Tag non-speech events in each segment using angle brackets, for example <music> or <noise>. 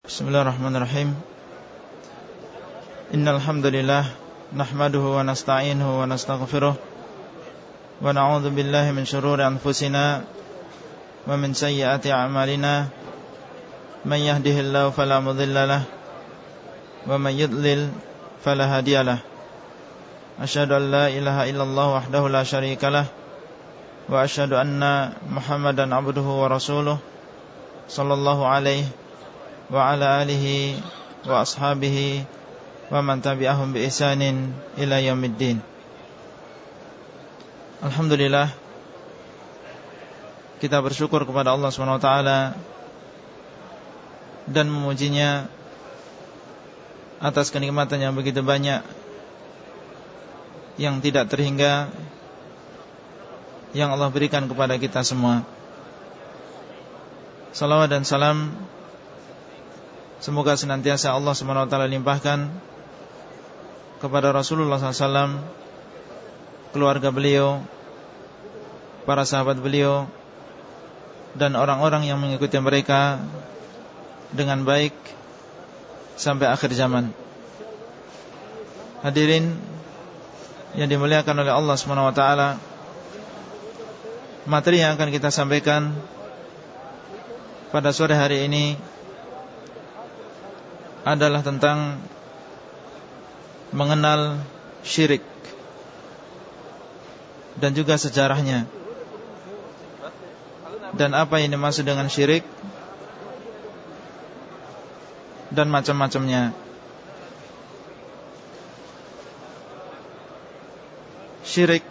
Bismillahirrahmanirrahim Innal hamdalillah nahmaduhu wa nasta'inuhu wa nastaghfiruh wa na'udzu billahi min shururi anfusina wa min sayyiati a'malina man yahdihillahu fala mudhillalah wa man yudlil fala hadiyalah Asyhadu an la ilaha illallah wahdahu la syarikalah wa asyhadu anna Muhammadan abduhu wa rasuluh sallallahu alaihi wa ala alihi wa ashabihi wa man tabi'ahum bi ihsanin ila yaumiddin. Alhamdulillah kita bersyukur kepada Allah taala dan memujinya atas kenikmatan yang begitu banyak yang tidak terhingga yang Allah berikan kepada kita semua. Salawat dan salam Semoga senantiasa Allah SWT limpahkan kepada Rasulullah SAW, keluarga beliau, para sahabat beliau, dan orang-orang yang mengikuti mereka dengan baik sampai akhir zaman. Hadirin yang dimuliakan oleh Allah SWT, materi yang akan kita sampaikan pada sore hari ini adalah tentang mengenal syirik dan juga sejarahnya dan apa yang dimaksud dengan syirik dan macam-macamnya. Syirik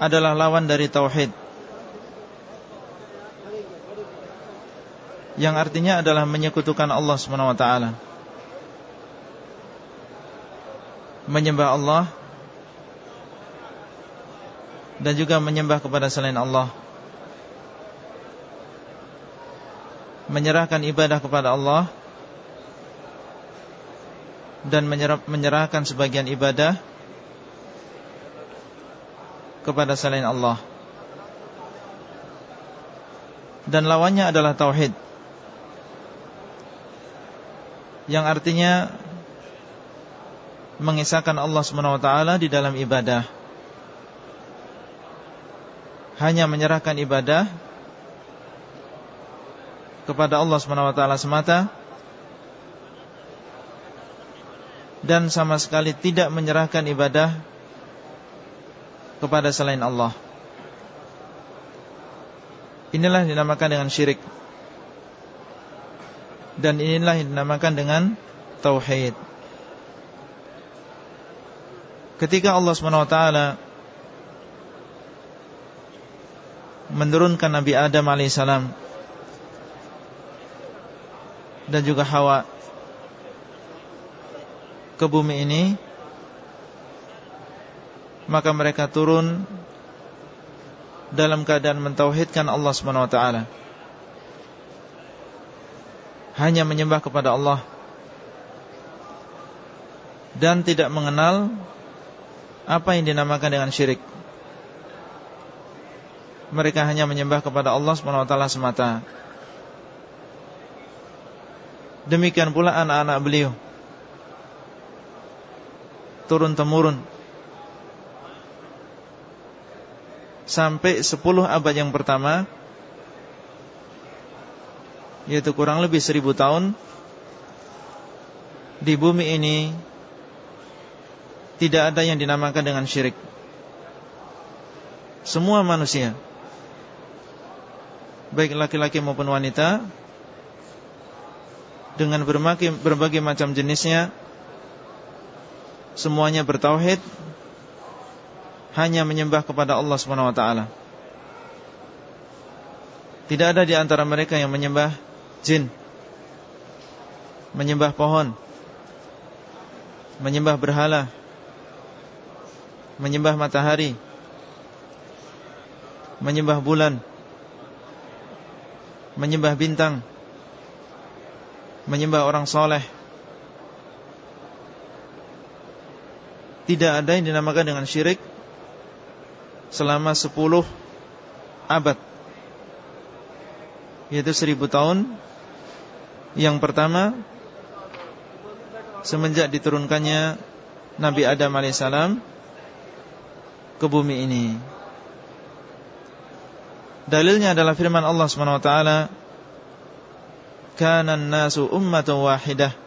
adalah lawan dari tauhid. Yang artinya adalah menyekutukan Allah taala. Menyembah Allah dan juga menyembah kepada selain Allah. Menyerahkan ibadah kepada Allah dan menyerahkan sebagian ibadah kepada selain Allah. Dan lawannya adalah tauhid yang artinya mengisahkan Allah SWT di dalam ibadah. Hanya menyerahkan ibadah kepada Allah SWT semata dan sama sekali tidak menyerahkan ibadah kepada selain Allah. Inilah dinamakan dengan syirik. Dan inilah yang dinamakan dengan Tauhid. Ketika Allah SWT Menurunkan Nabi Adam AS Dan juga Hawa Ke bumi ini Maka mereka turun Dalam keadaan mentauhidkan Allah SWT hanya menyembah kepada Allah dan tidak mengenal apa yang dinamakan dengan syirik. Mereka hanya menyembah kepada Allah SWT semata. Demikian pula anak-anak beliau turun-temurun sampai 10 abad yang pertama yaitu kurang lebih seribu tahun di bumi ini tidak ada yang dinamakan dengan syirik. Semua manusia, baik laki-laki maupun wanita, dengan berbagai, berbagai macam jenisnya, semuanya bertauhid, hanya menyembah kepada Allah Taala. Tidak ada di antara mereka yang menyembah jin. Menyembah pohon. Menyembah berhala. Menyembah matahari. Menyembah bulan. Menyembah bintang. Menyembah orang soleh. Tidak ada yang dinamakan dengan syirik Selama sepuluh abad Yaitu seribu tahun Yang pertama Semenjak diturunkannya Nabi Adam alaihissalam Ke bumi ini Dalilnya adalah firman Allah SWT Kana nasu ummatan wahidah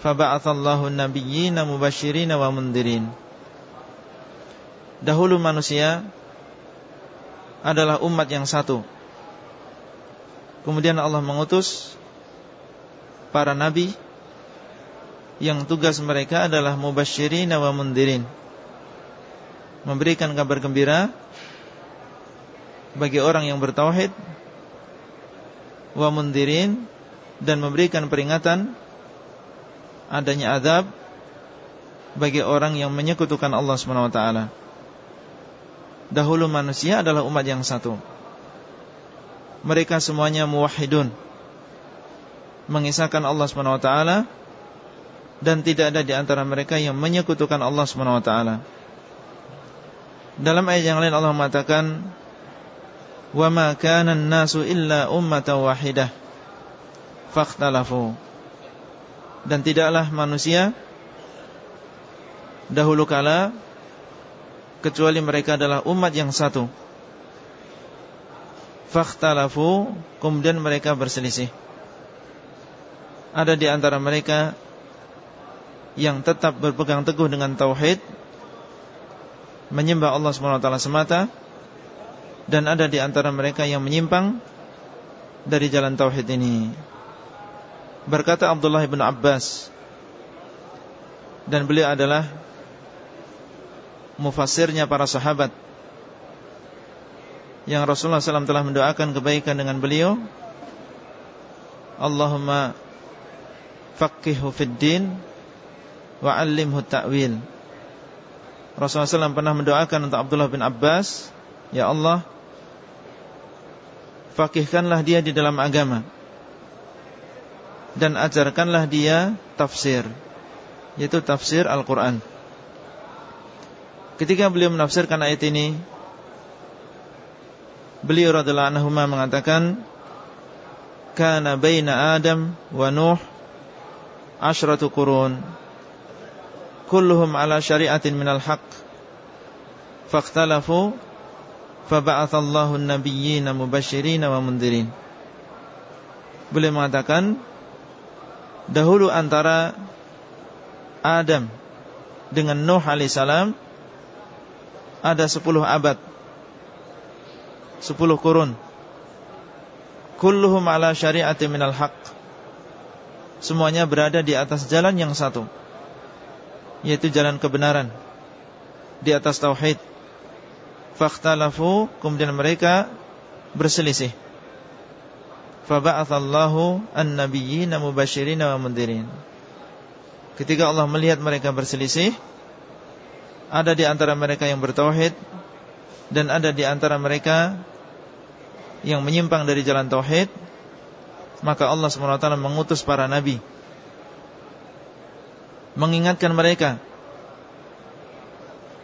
Faba'athallahu nabiyyina mubashirina wa mundirin. Dahulu manusia Adalah umat yang satu. Kemudian Allah mengutus Para nabi Yang tugas mereka adalah Mubashirina wa mundirin Memberikan kabar gembira bagi orang yang bertauhid wa mundirin dan memberikan peringatan adanya azab bagi orang yang menyekutukan Allah Subhanahu wa taala. Dahulu manusia adalah umat yang satu. Mereka semuanya muwahhidun. Mengisahkan Allah Subhanahu wa taala dan tidak ada di antara mereka yang menyekutukan Allah Subhanahu wa taala. Dalam ayat yang lain Allah mengatakan wa ma kana an-nasu illa ummatan wahidah. Fakhtalafu. Dan tidaklah manusia dahulu kala kecuali mereka adalah umat yang satu. Fakhtalafu kemudian mereka berselisih ada di antara mereka yang tetap berpegang teguh dengan tauhid menyembah Allah SWT semata dan ada di antara mereka yang menyimpang dari jalan tauhid ini. Berkata Abdullah bin Abbas dan beliau adalah mufassirnya para sahabat yang Rasulullah SAW telah mendoakan kebaikan dengan beliau. Allahumma faqihhu fid din wa 'allimhu ta'wil. Rasulullah SAW pernah mendoakan untuk Abdullah bin Abbas, Ya Allah, Fakihkanlah dia di dalam agama Dan ajarkanlah dia tafsir Yaitu tafsir Al-Quran Ketika beliau menafsirkan ayat ini Beliau radhiallahu anhu mengatakan Kana baina Adam wa Nuh Ashratu kurun Kulluhum ala syariatin minal haq Fakhtalafu Faba'athallahu nabiyyina mubashirina wa mundirin. Beliau mengatakan Dahulu antara Adam Dengan Nuh alaihissalam Ada sepuluh abad Sepuluh kurun. Kulluhum ala syari'ati minal haq Semuanya berada di atas jalan yang satu Yaitu jalan kebenaran Di atas tauhid. Fakhtalafu kemudian mereka berselisih. Faba'athallahu an-nabiyyina mubashirina wa mundirin. Ketika Allah melihat mereka berselisih ada di antara mereka yang bertauhid dan ada di antara mereka yang menyimpang dari jalan tauhid maka Allah SWT mengutus para nabi mengingatkan mereka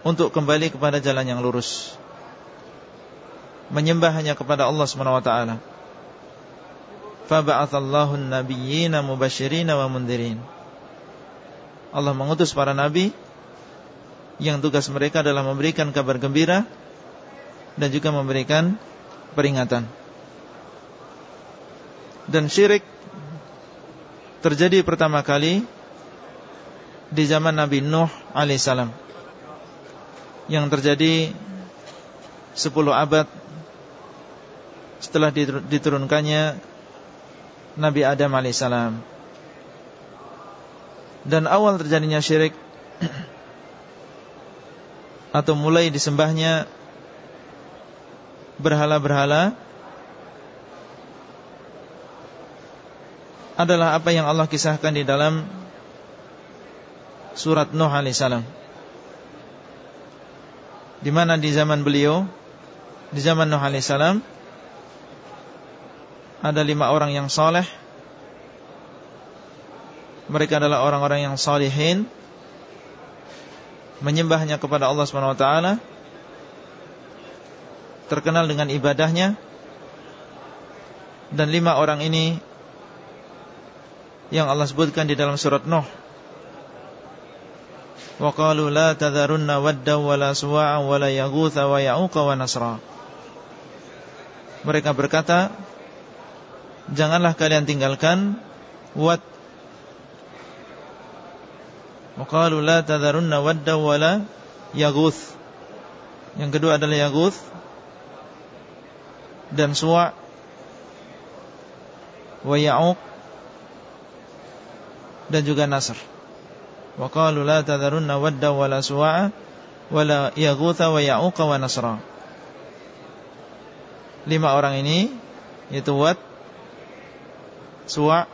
untuk kembali kepada jalan yang lurus menyembah hanya kepada Allah taala. Faba'athallahu an-nabiyyina mubasysyirin wa. Allah mengutus para nabi yang tugas mereka adalah memberikan kabar gembira dan juga memberikan peringatan. Dan syirik terjadi pertama kali di zaman Nabi Nuh alaihissalam yang terjadi 10 abad setelah diturunkannya Nabi Adam alaihissalam. Dan awal terjadinya syirik atau mulai disembahnya berhala-berhala adalah apa yang Allah kisahkan di dalam surat Nuh alaihissalam. Di mana di zaman beliau, di zaman Nuh alaihissalam, ada lima orang yang soleh Mereka adalah orang-orang yang salihin Menyembahnya kepada Allah SWT Terkenal dengan ibadahnya Dan lima orang ini yang Allah sebutkan di dalam surat Nuh. Wa qalu la tadharunna wadda wa la suwa'a wa la yaghutha wa ya'uqa wa nasra. Mereka berkata, janganlah kalian tinggalkan wad Wa qalu la tadharunna wadda wa la yaghuth. Yang kedua adalah yaghuth dan suwa' wa ya'uq dan juga Nasr. Wa qalu la tadharunna wadda wa la suwa'a wa la yaghutha wa ya'uqa wa nasra. Lima orang ini yaitu Wad, Suwa',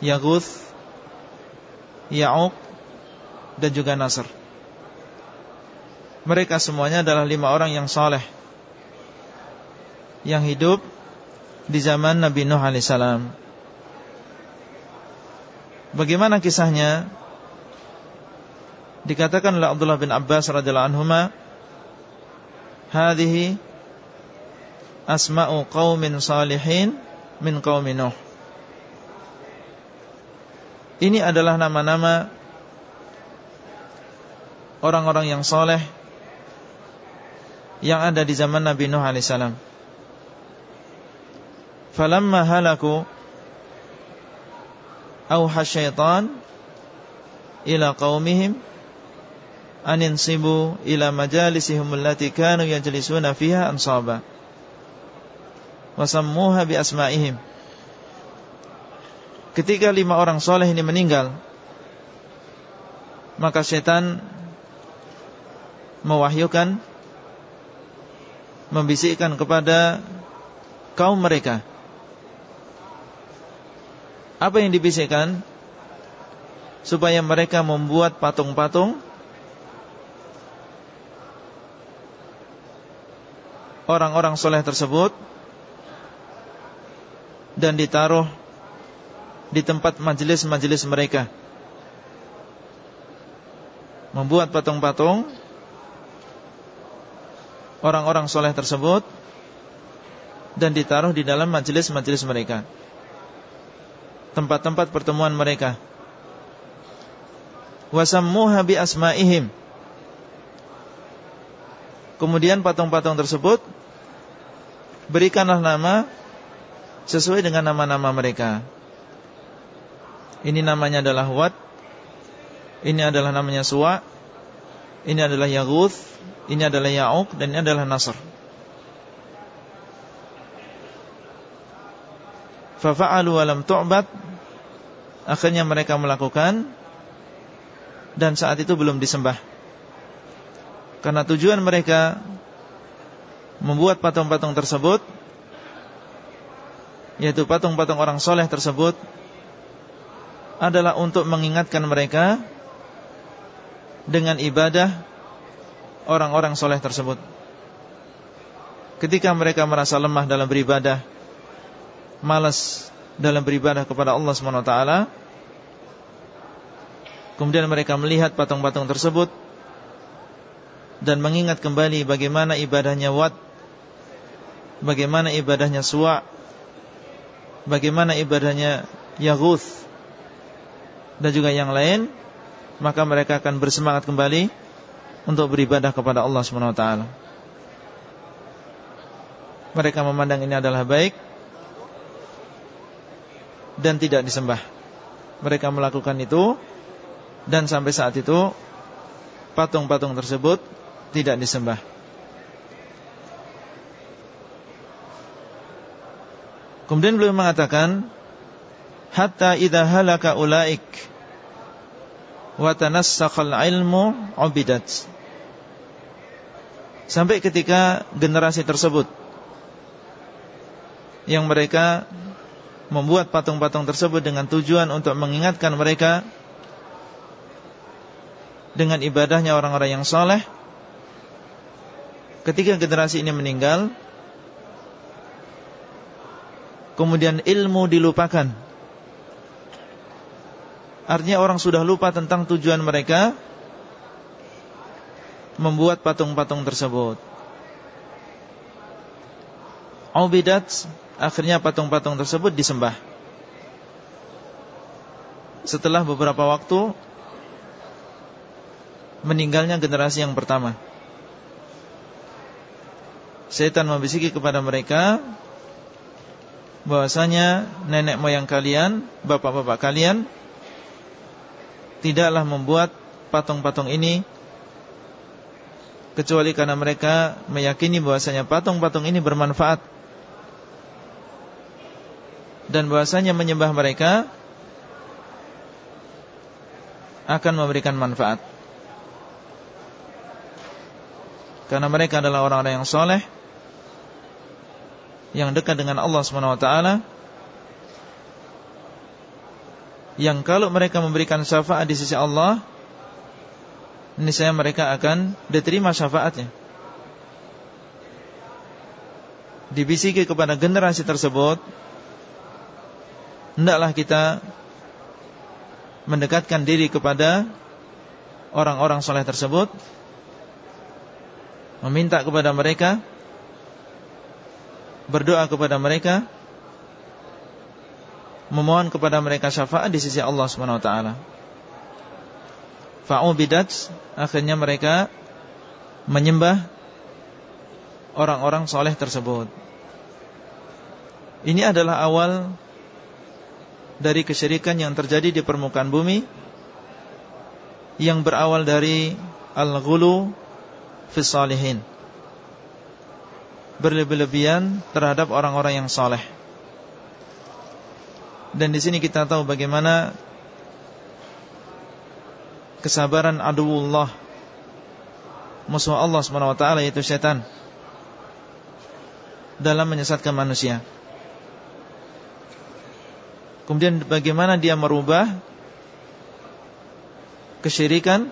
Yaghuth, Ya'uq dan juga Nasr. Mereka semuanya adalah lima orang yang saleh yang hidup di zaman Nabi Nuh alaihissalam. Bagaimana kisahnya? Dikatakan oleh Abdullah bin Abbas radhiyallahu anhuma, "Hadhihi asma'u qaumin salihin min qaumi Nuh." Ini adalah nama-nama orang-orang yang soleh yang ada di zaman Nabi Nuh alaihissalam. Falamma halaku auha syaitan ila qaumihim an yansibu ila majalisihim allati kanu yajlisuna fiha ansaba. Wa sammuha bi asma'ihim. Ketika lima orang soleh ini meninggal Maka syaitan Mewahyukan Membisikkan kepada Kaum mereka apa yang dibisikkan? Supaya mereka membuat patung-patung. Orang-orang soleh tersebut. Dan ditaruh Di tempat majelis-majelis mereka. Membuat patung-patung. Orang-orang soleh tersebut. Dan ditaruh di dalam majelis-majelis mereka tempat-tempat pertemuan mereka. Wasammuha bi asma'ihim. Kemudian patung-patung tersebut berikanlah nama sesuai dengan nama-nama mereka. Ini namanya adalah Wat. Ini adalah namanya Suwa. Ini adalah Yaghuth. Ini adalah Ya'uq dan ini adalah Nasr. Fafa'alu walam tu'bad. Akhirnya mereka melakukan. Dan saat itu belum disembah. Karena tujuan mereka Membuat patung-patung tersebut Yaitu patung-patung orang soleh tersebut Adalah untuk mengingatkan mereka Dengan ibadah Orang-orang soleh tersebut. Ketika mereka merasa lemah dalam beribadah malas dalam beribadah kepada Allah SWT Kemudian mereka melihat patung-patung tersebut Dan mengingat kembali bagaimana ibadahnya Wat Bagaimana ibadahnya Suwa Bagaimana ibadahnya Yaghuth Dan juga yang lain Maka mereka akan bersemangat kembali Untuk beribadah kepada Allah SWT Mereka memandang ini adalah baik dan tidak disembah. Mereka melakukan itu dan sampai saat itu patung-patung tersebut tidak disembah. Kemudian beliau mengatakan hatta idza halaka ulaik wa tanassakal ilmu ubidat. Sampai ketika generasi tersebut yang mereka membuat patung-patung tersebut dengan tujuan untuk mengingatkan mereka dengan ibadahnya orang-orang yang soleh. Ketika generasi ini meninggal, kemudian ilmu dilupakan. Artinya orang sudah lupa tentang tujuan mereka membuat patung-patung tersebut. Aubidat Akhirnya patung-patung tersebut disembah setelah beberapa waktu meninggalnya generasi yang pertama. Setan membisiki kepada mereka bahwasanya nenek moyang kalian, bapak-bapak kalian tidaklah membuat patung-patung ini kecuali karena mereka meyakini bahwasanya patung-patung ini bermanfaat dan bahwasanya menyembah mereka akan memberikan manfaat. Karena mereka adalah orang-orang yang soleh Yang dekat dengan Allah SWT Yang kalau mereka memberikan syafaat di sisi Allah ini saya mereka akan diterima syafaatnya Dibisiki kepada generasi tersebut Hendaklah kita Mendekatkan diri kepada Orang-orang soleh tersebut meminta kepada mereka berdoa kepada mereka memohon kepada mereka syafaat di sisi Allah Subhanahu wa taala. Fa'ubidat akhirnya mereka menyembah orang-orang soleh tersebut. Ini adalah awal dari kesyirikan yang terjadi di permukaan bumi yang berawal dari al-ghulu fi salihin berlebih-lebihan terhadap orang-orang yang saleh. Dan di sini kita tahu bagaimana kesabaran aduullah musuh Allah SWT yaitu setan dalam menyesatkan manusia. Kemudian bagaimana dia merubah kesyirikan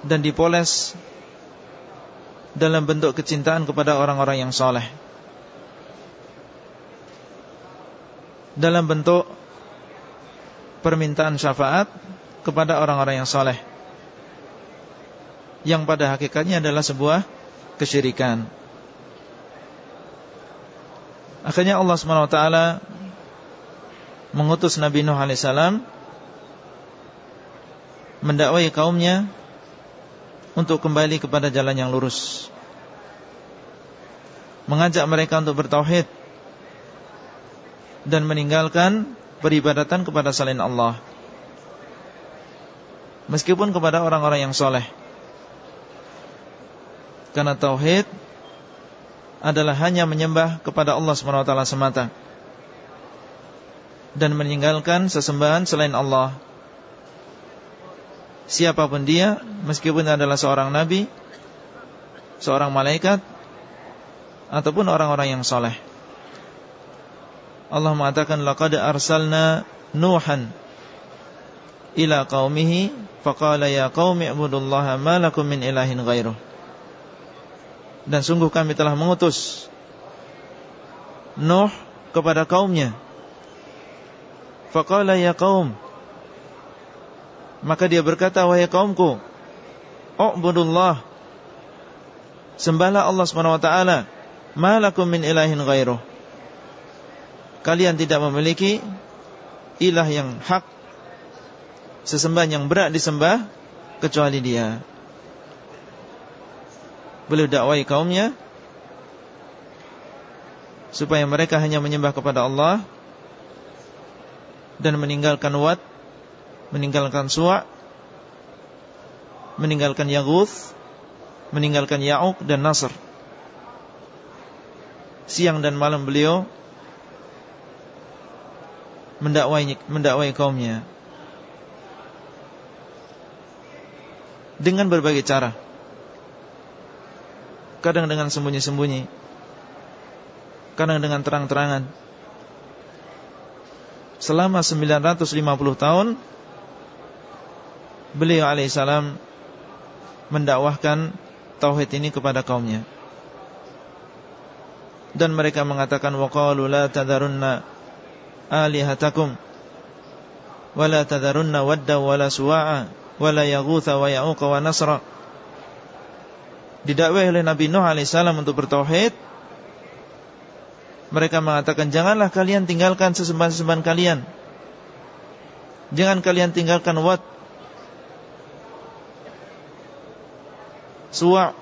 dan dipoles dalam bentuk kecintaan kepada orang-orang yang soleh. Dalam bentuk permintaan syafaat kepada orang-orang yang soleh. Yang pada hakikatnya adalah sebuah kesyirikan. Akhirnya Allah SWT mengutus Nabi Nuh AS mendakwai kaumnya untuk kembali kepada jalan yang lurus. Mengajak mereka untuk bertauhid dan meninggalkan peribadatan kepada selain Allah. Meskipun kepada orang-orang yang soleh. Karena tauhid adalah hanya menyembah kepada Allah SWT semata dan meninggalkan sesembahan selain Allah siapa pun dia meskipun adalah seorang nabi, seorang malaikat ataupun orang-orang yang soleh. Allah mengatakan laqad arsalna Nuhan ila qaumihi faqala ya qaumi ibudullaha ma lakum min ilahin ghairuh. Dan sungguh kami telah mengutus Nuh kepada kaumnya. Faqala ya qaum maka dia berkata, wahai kaumku, U'budullah. Sembahlah Allah SWT. Malakum min ilahin ghairuh. Kalian tidak memiliki ilah yang hak, sesembahan yang berat disembah, kecuali dia. Beliau dakwai kaumnya, supaya mereka hanya menyembah kepada Allah, dan meninggalkan wat meninggalkan Suwa, meninggalkan Yaguth, meninggalkan Ya'uq dan Nasr. Siang dan malam beliau mendakwai mendakwai kaumnya dengan berbagai cara. Kadang dengan sembunyi-sembunyi, kadang dengan terang-terangan. Selama 950 tahun beliau alaihissalam mendakwahkan tauhid ini kepada kaumnya. Dan mereka mengatakan waqalu la tadarunna alihatakum wala tadarunna wadda wala suwa'a wala yaghutha wa ya'uqa wa nasra. Didakwai oleh Nabi Nuh alaihissalam untuk bertauhid. Mereka mengatakan janganlah kalian tinggalkan sesembahan-sesembahan kalian. Jangan kalian tinggalkan Wat Suwa'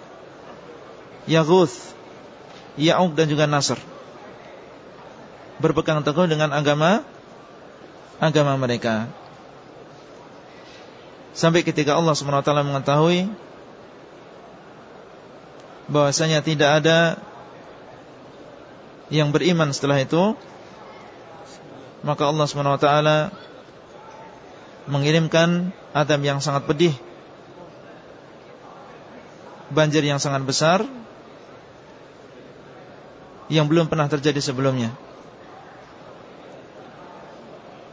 Yaguth Ya'uq dan juga Nasr. Berpegang teguh dengan agama Agama mereka. Sampai ketika Allah SWT mengetahui bahwasanya tidak ada yang beriman setelah itu maka Allah SWT mengirimkan adab yang sangat pedih banjir yang sangat besar yang belum pernah terjadi sebelumnya.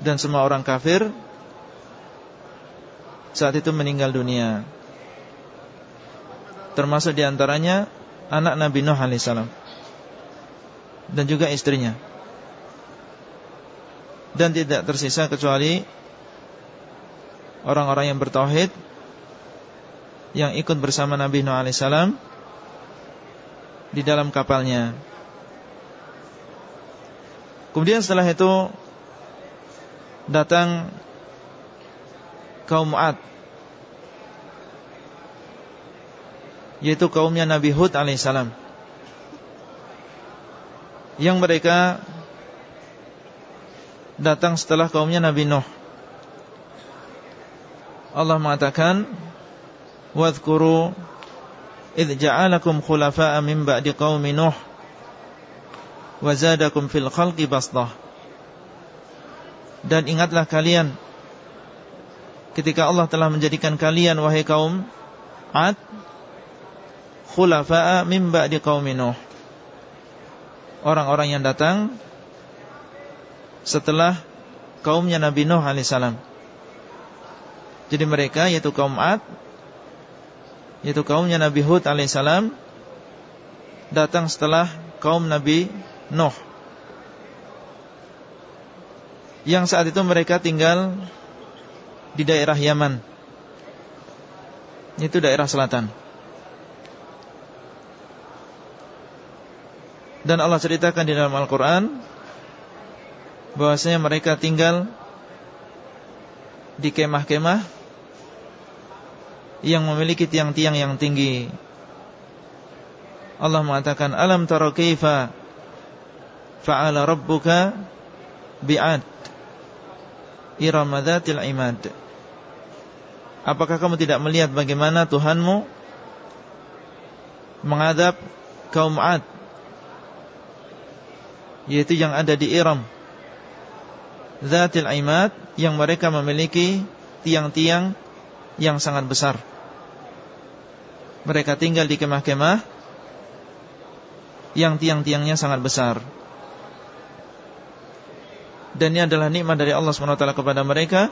Dan semua orang kafir saat itu meninggal dunia. Termasuk di antaranya anak Nabi Nuh alaihissalam dan juga istrinya dan tidak tersisa kecuali orang-orang yang bertauhid yang ikut bersama Nabi Nuh alaihissalam di dalam kapalnya. Kemudian setelah itu datang kaum Ad yaitu kaumnya Nabi Hud alaihissalam yang mereka datang setelah kaumnya Nabi Nuh. Allah mengatakan, "Wadhkuru idh ja'alakum khulafa'a min ba'di qaumi Nuh wa zadakum fil khalqi basdah." Dan ingatlah kalian ketika Allah telah menjadikan kalian wahai kaum Ad khulafa'a min ba'di qaumi Nuh. Orang-orang yang datang setelah kaumnya Nabi Nuh alaihissalam. Jadi mereka yaitu kaum Ad yaitu kaumnya Nabi Hud alaihissalam datang setelah kaum Nabi Nuh. Yang saat itu mereka tinggal di daerah Yaman. Itu daerah selatan. Dan Allah ceritakan di dalam Al-Quran bahwasanya mereka tinggal di kemah-kemah Yang memiliki tiang-tiang yang tinggi. Allah mengatakan Alam tara kaifa Fa'ala rabbuka Bi'ad Iramadatil imad? Apakah kamu tidak melihat bagaimana Tuhanmu Mengadap kaum Ad yaitu yang ada di Iram. Zatil Aimad yang mereka memiliki tiang-tiang yang sangat besar. Mereka tinggal di kemah-kemah Yang tiang-tiangnya sangat besar. Dan ini adalah nikmat dari Allah SWT kepada mereka.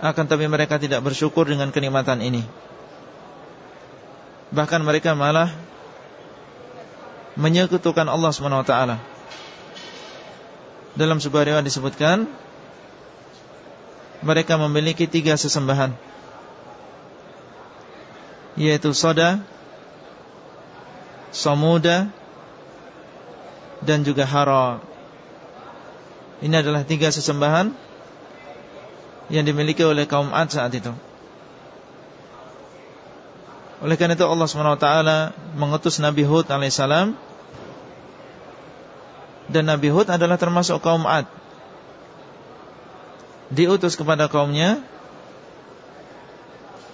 Akan tapi mereka tidak bersyukur dengan kenikmatan ini. Bahkan mereka malah menyekutukan Allah SWT Dalam sebuah riwayat disebutkan Mereka memiliki tiga sesembahan. Yaitu Soda Somuda Dan juga Hara Ini adalah tiga sesembahan Yang dimiliki oleh kaum Ad saat itu. Oleh karena itu Allah SWT mengutus Nabi Hud alaihissalam dan Nabi Hud adalah termasuk kaum Ad. Diutus kepada kaumnya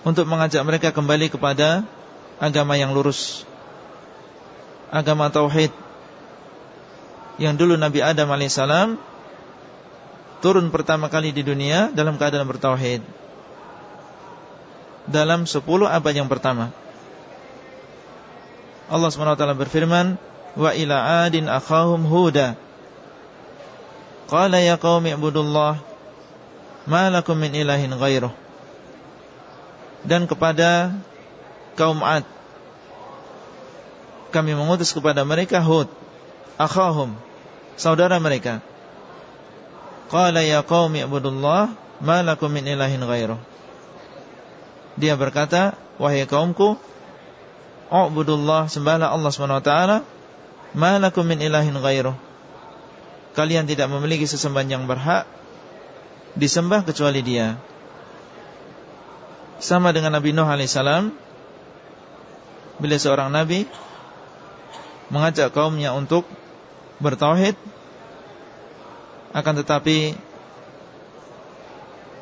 untuk mengajak mereka kembali kepada agama yang lurus. Agama tauhid. Yang dulu Nabi Adam alaihissalam turun pertama kali di dunia dalam keadaan bertauhid dalam 10 abad yang pertama. Allah SWT berfirman, "Wa ila 'adin akhahum Huda." Qala ya qaumi ibudullah ma lakum min ilahin ghairuh. Dan kepada kaum 'Ad kami mengutus kepada mereka Hud, akhahum, saudara mereka. Qala ya qaumi ibudullah ma lakum min ilahin ghairuh. Dia berkata, wahai kaumku, U'budullah sembahlah Allah SWT Malakum min ilahin ghairuh Kalian tidak memiliki sesembahan yang berhak disembah kecuali dia. Sama dengan Nabi Nuh alaihissalam, bila seorang nabi mengajak kaumnya untuk bertauhid, akan tetapi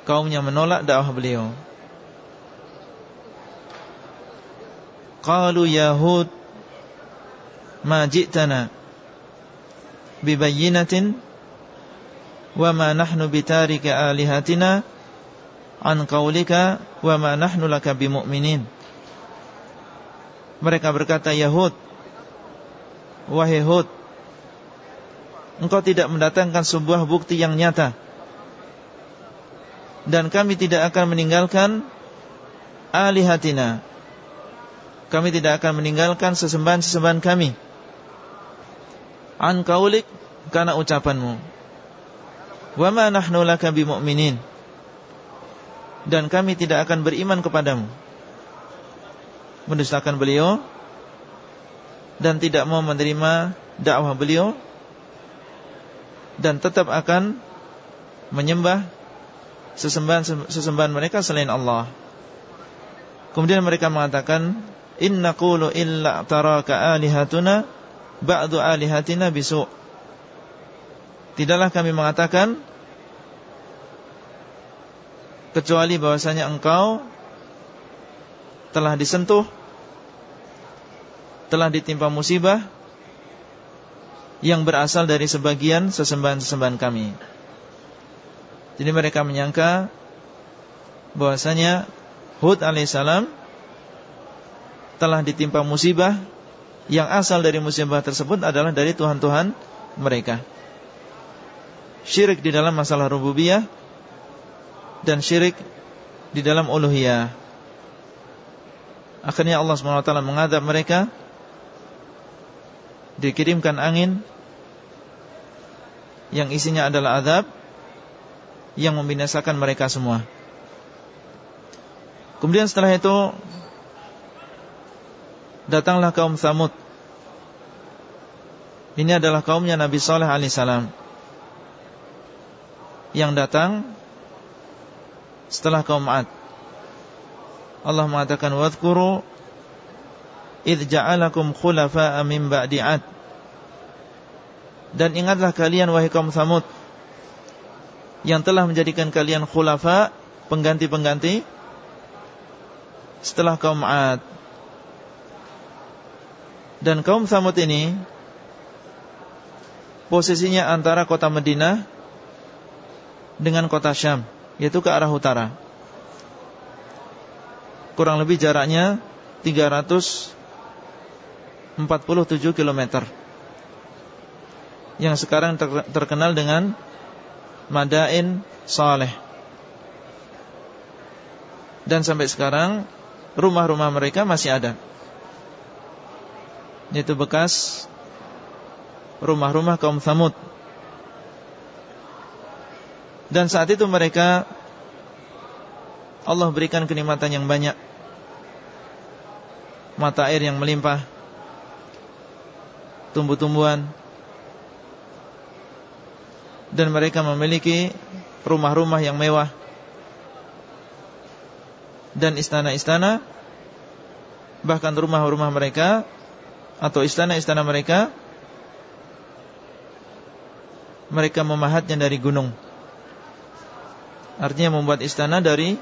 kaumnya menolak dakwah beliau. Qalu Yahud ma ji'tana bibayyinatin wa ma nahnu bitarika alihatina an qaulika wa ma nahnu laka bimu'minin. Mereka berkata Yahud Wahai Hud Engkau tidak mendatangkan sebuah bukti yang nyata. Dan kami tidak akan meninggalkan Alihatina. Kami tidak akan meninggalkan sesembahan-sesembahan kami An kaulik Karena ucapanmu. Wa ma nahnu laka bimu'minin. Dan kami tidak akan beriman kepadamu. Mendustakan beliau. Dan tidak mau menerima dakwah beliau. Dan tetap akan menyembah sesembahan sesembahan mereka selain Allah. Kemudian mereka mengatakan inna qulu illa taraka alihatuna ba'du alihatina bisu. Tidaklah kami mengatakan kecuali bahwasanya engkau telah disentuh telah ditimpa musibah yang berasal dari sebagian sesembahan-sesembahan kami. Jadi mereka menyangka bahwasanya Hud alaihissalam telah ditimpa musibah yang asal dari musibah tersebut adalah dari Tuhan-Tuhan mereka. Syirik di dalam masalah rububiyah dan syirik di dalam uluhiyah. Akhirnya Allah SWT mengadab mereka Dikirimkan angin Yang isinya adalah azab Yang membinasakan mereka semua Kemudian setelah itu Datanglah kaum Samud Ini adalah kaumnya Nabi Saleh alaihissalam Yang datang setelah kaum Ad. Allah mengatakan wadhkuru id ja'alakum khulafa'a min ba'di Ad. Dan ingatlah kalian wahai kaum Samud yang telah menjadikan kalian khulafa, pengganti-pengganti setelah kaum Ad. Dan kaum Samud ini posisinya antara kota Madinah dengan kota Syam yaitu ke arah utara. Kurang lebih jaraknya 347 km. Yang sekarang terkenal dengan Madain Saleh. Dan sampai sekarang rumah-rumah mereka masih ada. Yaitu bekas rumah-rumah kaum Thamud. Dan saat itu mereka Allah berikan kenikmatan yang banyak. Mata air yang melimpah. Tumbuh-tumbuhan. Dan mereka memiliki Rumah-rumah yang mewah. Dan istana-istana Bahkan rumah-rumah mereka Atau istana-istana mereka Mereka memahatnya dari gunung. Artinya membuat istana dari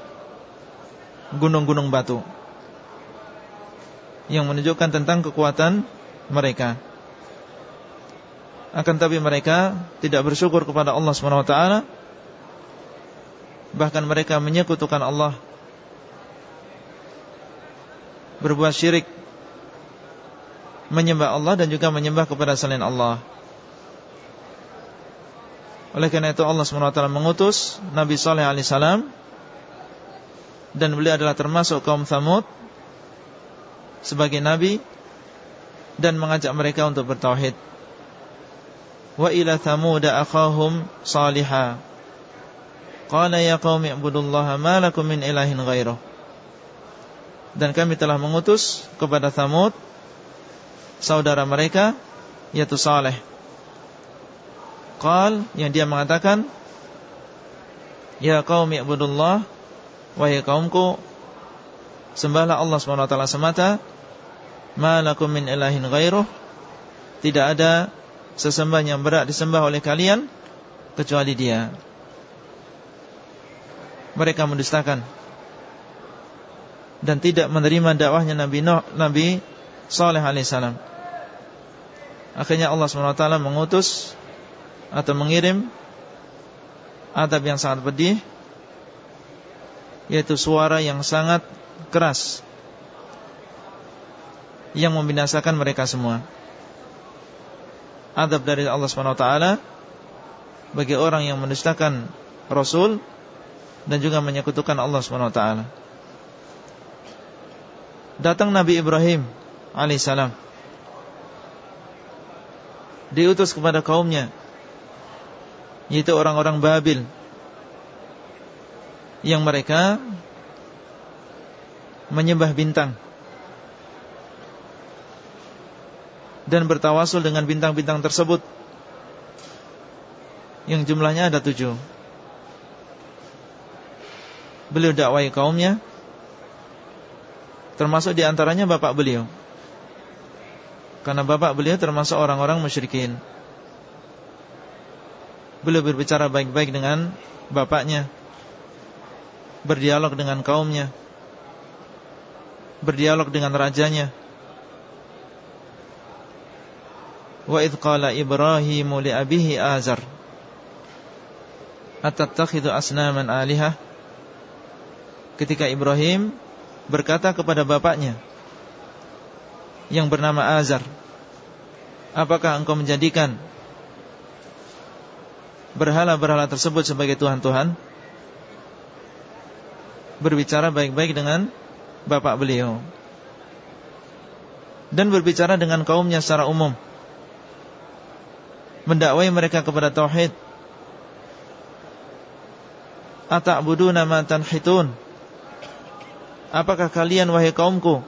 gunung-gunung batu Yang menunjukkan tentang kekuatan mereka. Akan tapi mereka tidak bersyukur kepada Allah SWT Bahkan mereka menyekutukan Allah. Berbuat syirik Menyembah Allah dan juga menyembah kepada selain Allah oleh karena itu Allah SWT mengutus Nabi Saleh alaihissalam dan beliau adalah termasuk kaum Thamud sebagai nabi dan mengajak mereka untuk bertauhid. Wa ila Thamud akhahum salihah. Qala ya qaumi ibudullaha ma lakum min ilahin ghairuh. Dan kami telah mengutus kepada Thamud saudara mereka yaitu Saleh. Qal yang dia mengatakan Ya kaum i'budullah Wahai kaumku Sembahlah Allah SWT semata Malakum min ilahin ghairuh. Tidak ada Sesembah yang berat disembah oleh kalian Kecuali dia. Mereka mendustakan Dan tidak menerima dakwahnya Nabi Nuh, Nabi Saleh alaihissalam. Akhirnya Allah SWT mengutus Atau mengirim Adab yang sangat pedih Yaitu suara yang sangat keras Yang membinasakan mereka semua. Adab dari Allah SWT Bagi orang yang mendustakan Rasul Dan juga menyekutukan Allah SWT Datang Nabi Ibrahim alaihissalam diutus kepada kaumnya yaitu orang-orang Babil yang mereka menyembah bintang dan bertawasul dengan bintang-bintang tersebut yang jumlahnya ada tujuh. Beliau dakwai kaumnya termasuk di antaranya bapak beliau karena bapak beliau termasuk orang-orang musyrikin. Beliau berbicara baik-baik dengan bapaknya. Berdialog dengan kaumnya. Berdialog dengan rajanya. Wa idh qala Ibrahimu li abihi azar. Atattakhidhu asnaman alihah Ketika Ibrahim berkata kepada bapaknya yang bernama Azar Apakah engkau menjadikan Berhala-berhala tersebut sebagai Tuhan-Tuhan? Berbicara baik-baik dengan Bapak beliau. Dan berbicara dengan kaumnya secara umum. Mendakwai mereka kepada Tauhid. Ata'buduna ma tanhitun? Apakah kalian wahai kaumku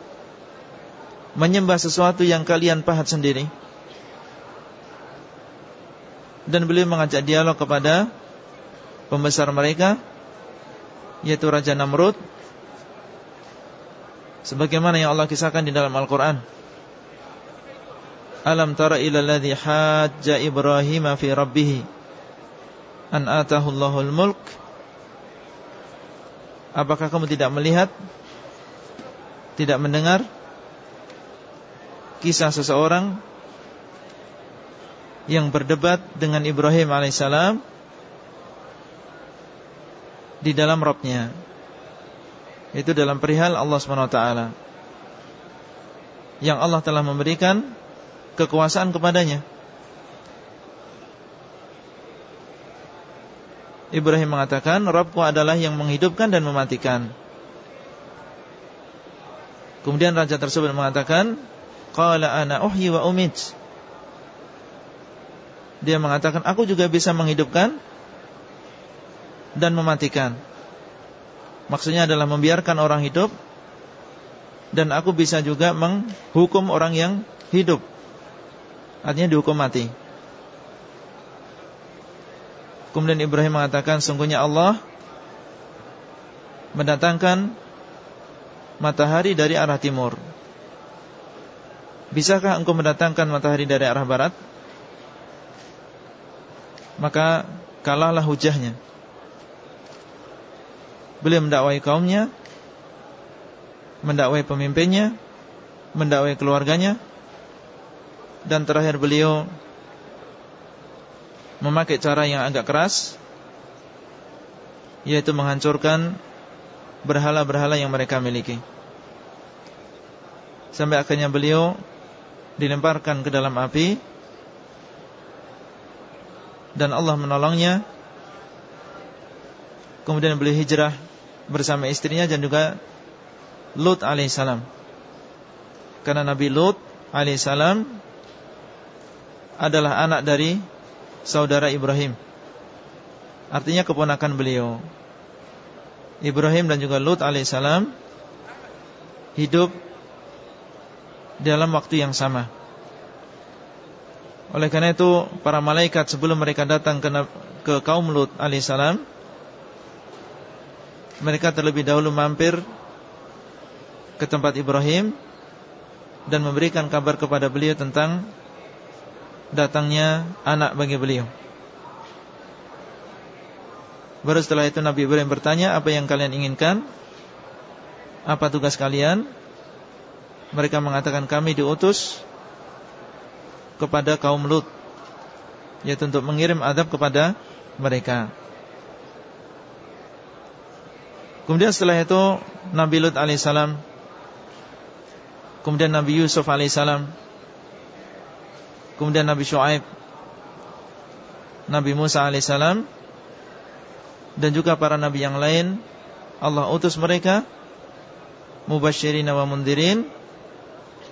menyembah sesuatu yang kalian pahat sendiri. Dan beliau mengajak dialog kepada pembesar mereka yaitu Raja Namrud sebagaimana yang Allah kisahkan di dalam Al-Qur'an. Alam tara ila alladhi hajja Ibrahim fi rabbih an atahu Allahul mulk? Apakah kamu tidak melihat tidak mendengar kisah seseorang yang berdebat dengan Ibrahim alaihissalam di dalam robnya. Itu dalam perihal Allah swt yang Allah telah memberikan kekuasaan kepadanya. Ibrahim mengatakan Robku adalah yang menghidupkan dan mematikan. Kemudian raja tersebut mengatakan Qala ana uhyi wa umit. Dia mengatakan aku juga bisa menghidupkan Dan mematikan. Maksudnya adalah membiarkan orang hidup Dan aku bisa juga menghukum orang yang hidup. Artinya dihukum mati. Kemudian Ibrahim mengatakan Sungguhnya Allah Mendatangkan Matahari dari arah timur Bisakah engkau mendatangkan matahari dari arah barat? Maka kalahlah hujahnya Beliau mendakwai kaumnya Mendakwai pemimpinnya Mendakwai keluarganya Dan terakhir beliau Memakai cara yang agak keras Yaitu menghancurkan Berhala-berhala yang mereka miliki Sampai akhirnya beliau dilemparkan ke dalam api. Dan Allah menolongnya. Kemudian beliau hijrah bersama istrinya dan juga Lut alaihissalam. Karena Nabi Lut alaihissalam adalah anak dari saudara Ibrahim. Artinya keponakan beliau. Ibrahim dan juga Lut alaihissalam hidup dalam waktu yang sama. Oleh karena itu para malaikat sebelum mereka datang ke, ke kaum Lut alaihissalam mereka terlebih dahulu mampir ke tempat Ibrahim dan memberikan kabar kepada beliau tentang datangnya anak bagi beliau. Baru setelah itu Nabi Ibrahim bertanya, apa yang kalian inginkan? Apa tugas kalian? Mereka mengatakan kami diutus kepada kaum Lut Yaitu untuk mengirim adab kepada mereka. Kemudian setelah itu Nabi Lut alaihissalam Kemudian Nabi Yusuf alaihissalam Kemudian Nabi Shu'aib Nabi Musa alaihissalam Dan juga para Nabi yang lain Allah utus mereka Mubashirin wa mundirin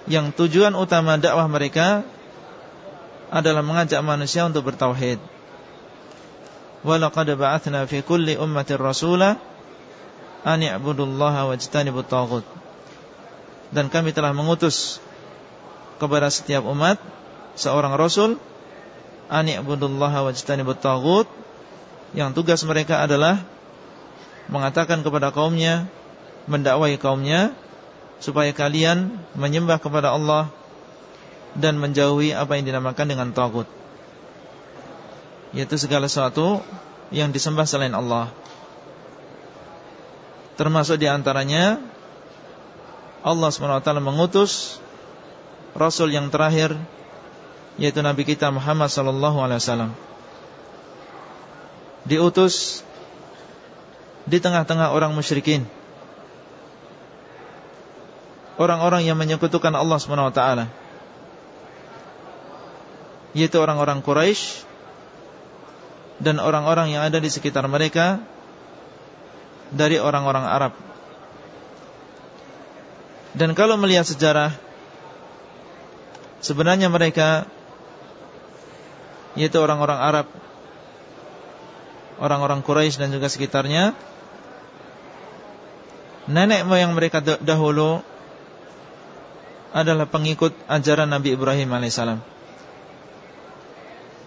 Yang tujuan utama dakwah mereka Adalah mengajak manusia untuk bertauhid. Walaqad ba'athna fi kulli ummatin rasulah Ani i'budullaha wajtanibut taghut. Dan kami telah mengutus kepada setiap umat seorang rasul ani ibudullaha wajtanibut taghut yang tugas mereka adalah mengatakan kepada kaumnya mendakwai kaumnya supaya kalian menyembah kepada Allah dan menjauhi apa yang dinamakan dengan tagut. Yaitu segala sesuatu yang disembah selain Allah. Termasuk di antaranya Allah SWT mengutus Rasul yang terakhir Yaitu Nabi kita Muhammad SAW Diutus Di tengah-tengah orang musyrikin Orang-orang yang menyekutukan Allah SWT Yaitu orang-orang Quraisy Dan orang-orang yang ada di sekitar mereka Dari orang-orang Arab. Dan kalau melihat sejarah Sebenarnya mereka Yaitu orang-orang Arab Orang-orang Quraisy dan juga sekitarnya Nenek moyang mereka dahulu Adalah pengikut ajaran Nabi Ibrahim AS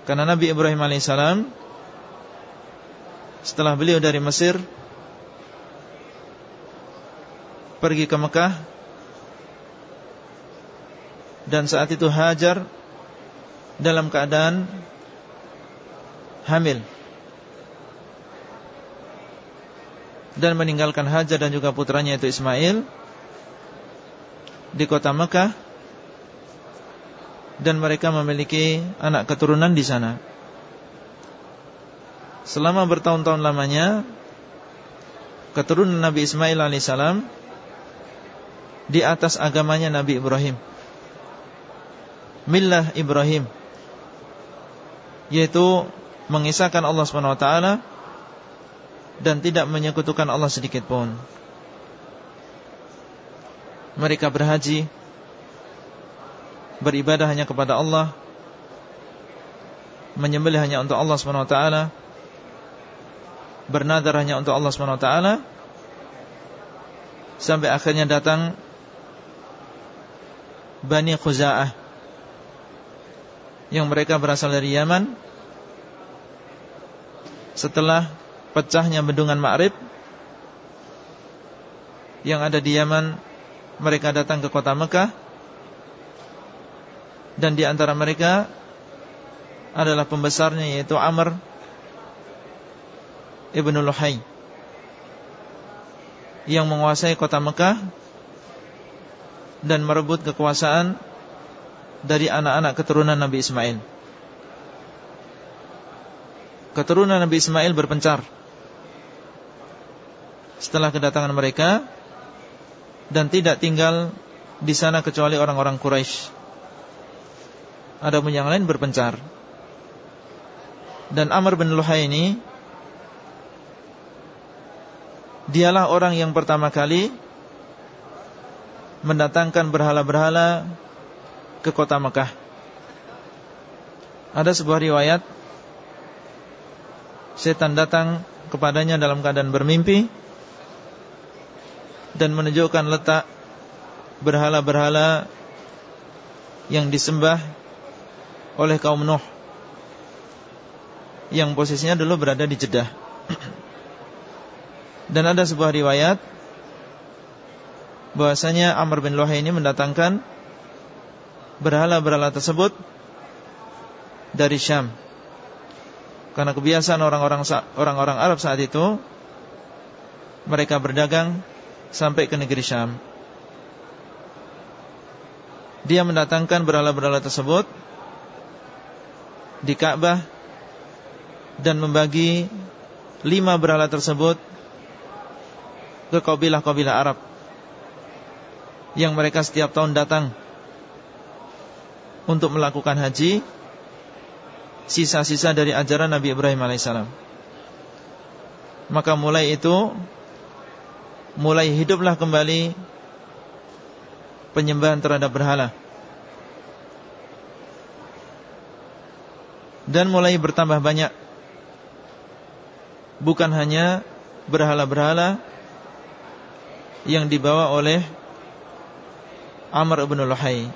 Karena Nabi Ibrahim AS Setelah beliau dari Mesir Pergi ke Mekah dan saat itu Hajar dalam keadaan hamil. Dan meninggalkan Hajar dan juga putranya itu Ismail di kota Mekah dan mereka memiliki anak keturunan di sana. Selama bertahun-tahun lamanya keturunan Nabi Ismail alaihissalam di atas agamanya Nabi Ibrahim millah Ibrahim yaitu mengisahkan Allah SWT dan tidak menyekutukan Allah sedikit pun. Mereka berhaji beribadah hanya kepada Allah menyembelih hanya untuk Allah SWT bernadar hanya untuk Allah SWT sampai akhirnya datang Bani Khuza'ah yang mereka berasal dari Yaman. Setelah pecahnya bendungan Ma'rib yang ada di Yaman mereka datang ke kota Mekah dan di antara mereka adalah pembesarnya yaitu Amr Ibnu Luhai yang menguasai kota Mekah dan merebut kekuasaan dari anak-anak keturunan Nabi Ismail. Keturunan Nabi Ismail berpencar setelah kedatangan mereka dan tidak tinggal di sana kecuali orang-orang Quraisy. Ada pun yang lain berpencar. Dan Amr bin Luhai ini dialah orang yang pertama kali mendatangkan berhala-berhala ke kota Mekah. Ada sebuah riwayat setan datang kepadanya dalam keadaan bermimpi dan menunjukkan letak berhala-berhala yang disembah oleh kaum Nuh yang posisinya dulu berada di Jeddah. <clears throat> Dan ada sebuah riwayat bahwasanya Amr bin Luhai ini mendatangkan berhala-berhala tersebut dari Syam. Karena kebiasaan orang-orang orang-orang Arab saat itu mereka berdagang sampai ke negeri Syam. Dia mendatangkan berhala-berhala tersebut di Ka'bah dan membagi lima berhala tersebut ke kabilah-kabilah Arab yang mereka setiap tahun datang untuk melakukan haji sisa-sisa dari ajaran Nabi Ibrahim alaihissalam. Maka mulai itu mulai hiduplah kembali penyembahan terhadap berhala. Dan mulai bertambah banyak. Bukan hanya berhala-berhala Yang dibawa oleh Amr ibn Luhai.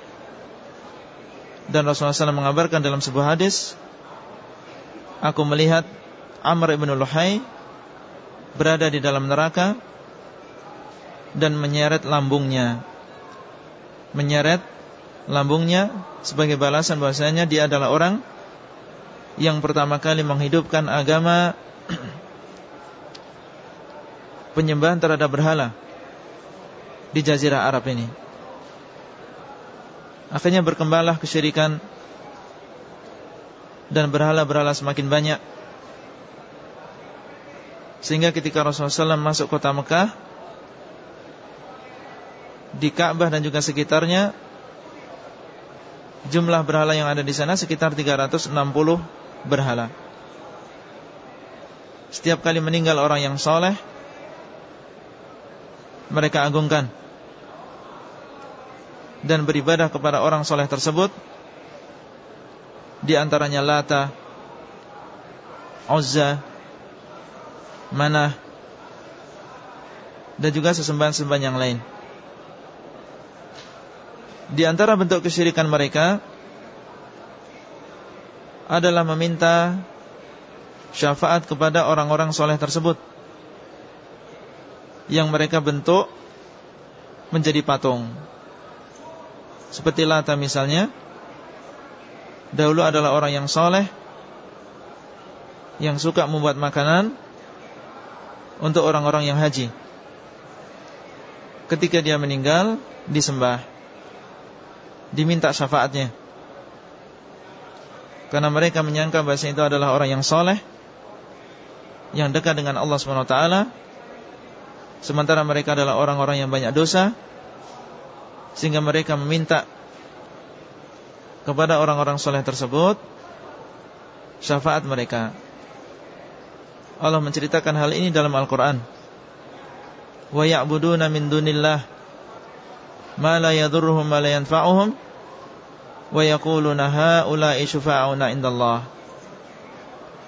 Dan Rasulullah SAW mengabarkan dalam sebuah hadis Aku melihat Amr ibn Luhai Berada di dalam neraka Dan menyeret lambungnya menyeret lambungnya sebagai balasan bahwasanya dia adalah orang yang pertama kali menghidupkan agama <clears throat> penyembahan terhadap berhala di jazirah Arab ini. Akhirnya berkembanglah kesyirikan dan berhala-berhala semakin banyak. Sehingga ketika Rasulullah SAW masuk kota Mekah di Ka'bah dan juga sekitarnya jumlah berhala yang ada di sana sekitar 360 berhala. Setiap kali meninggal orang yang soleh mereka agungkan dan beribadah kepada orang soleh tersebut di antaranya Lata, Uzza, Manah dan juga sesembahan-sembahan yang lain. Di antara bentuk kesyirikan mereka adalah meminta syafaat kepada orang-orang soleh tersebut yang mereka bentuk menjadi patung. Seperti Lata misalnya, dahulu adalah orang yang soleh yang suka membuat makanan untuk orang-orang yang haji. Ketika dia meninggal, disembah diminta syafaatnya. Karena mereka menyangka bahasa itu adalah orang yang soleh Yang dekat dengan Allah SWT Sementara mereka adalah orang-orang yang banyak dosa Sehingga mereka meminta Kepada orang-orang soleh tersebut Syafaat mereka. Allah menceritakan hal ini dalam Al-Quran. Wa ya'buduna min dunillah ma la yadurruhum wa la yanfa'uhum wa yaquluna haula'i syufa'una indallah.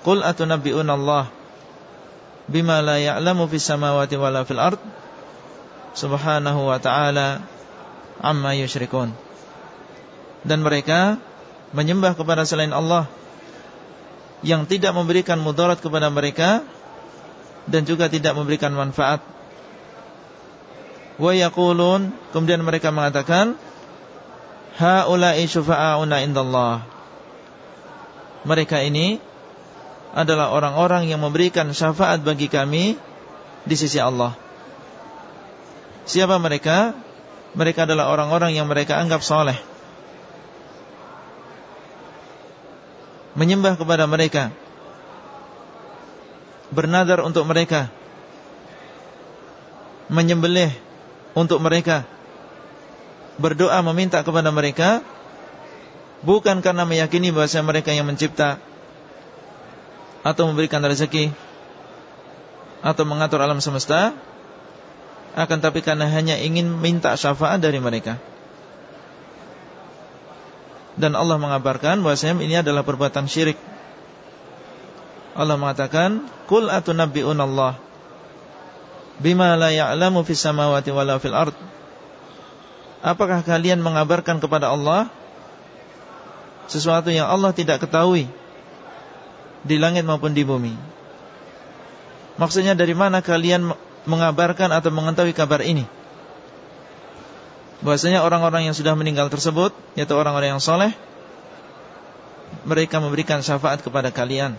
Qul atunabbi'una Allah bima la ya'lamu fis samawati wala fil ard subhanahu wa ta'ala amma yusyrikun dan mereka menyembah kepada selain Allah yang tidak memberikan mudarat kepada mereka dan juga tidak memberikan manfaat wa yaqulun kemudian mereka mengatakan haula'i syufa'auna indallah. Mereka ini adalah orang-orang yang memberikan syafaat bagi kami di sisi Allah. Siapa mereka? Mereka adalah orang-orang yang mereka anggap soleh. Menyembah kepada mereka. Bernadar untuk mereka. Menyembelih untuk mereka. Berdoa meminta kepada mereka Bukan karena meyakini bahwa mereka yang mencipta Atau memberikan rezeki Atau mengatur alam semesta Akan tapi karena hanya ingin minta syafaat dari mereka. Dan Allah mengabarkan bahwa ini adalah perbuatan syirik. Allah mengatakan Kul atunabbi'un Allah bima la ya'lamu fis samawati wala fil ard. Apakah kalian mengabarkan kepada Allah sesuatu yang Allah tidak ketahui di langit maupun di bumi? Maksudnya dari mana kalian mengabarkan atau mengetahui kabar ini? Bahwasanya orang-orang yang sudah meninggal tersebut yaitu orang-orang yang soleh mereka memberikan syafaat kepada kalian.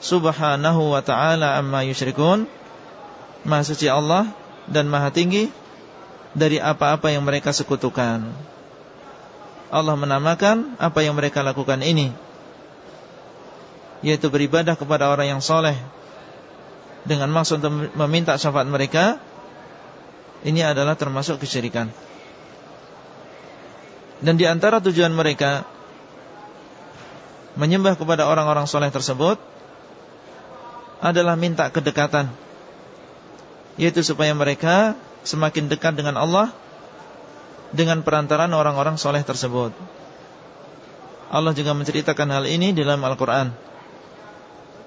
Subhanahu wa ta'ala amma yusyrikun maha suci Allah dan maha tinggi dari apa-apa yang mereka sekutukan. Allah menamakan apa yang mereka lakukan ini yaitu beribadah kepada orang yang soleh. Dengan maksud meminta syafaat mereka ini adalah termasuk kesyirikan. Dan di antara tujuan mereka menyembah kepada orang-orang soleh tersebut adalah minta kedekatan, yaitu supaya mereka semakin dekat dengan Allah dengan perantaran orang-orang soleh tersebut. Allah juga menceritakan hal ini dalam Al-Quran.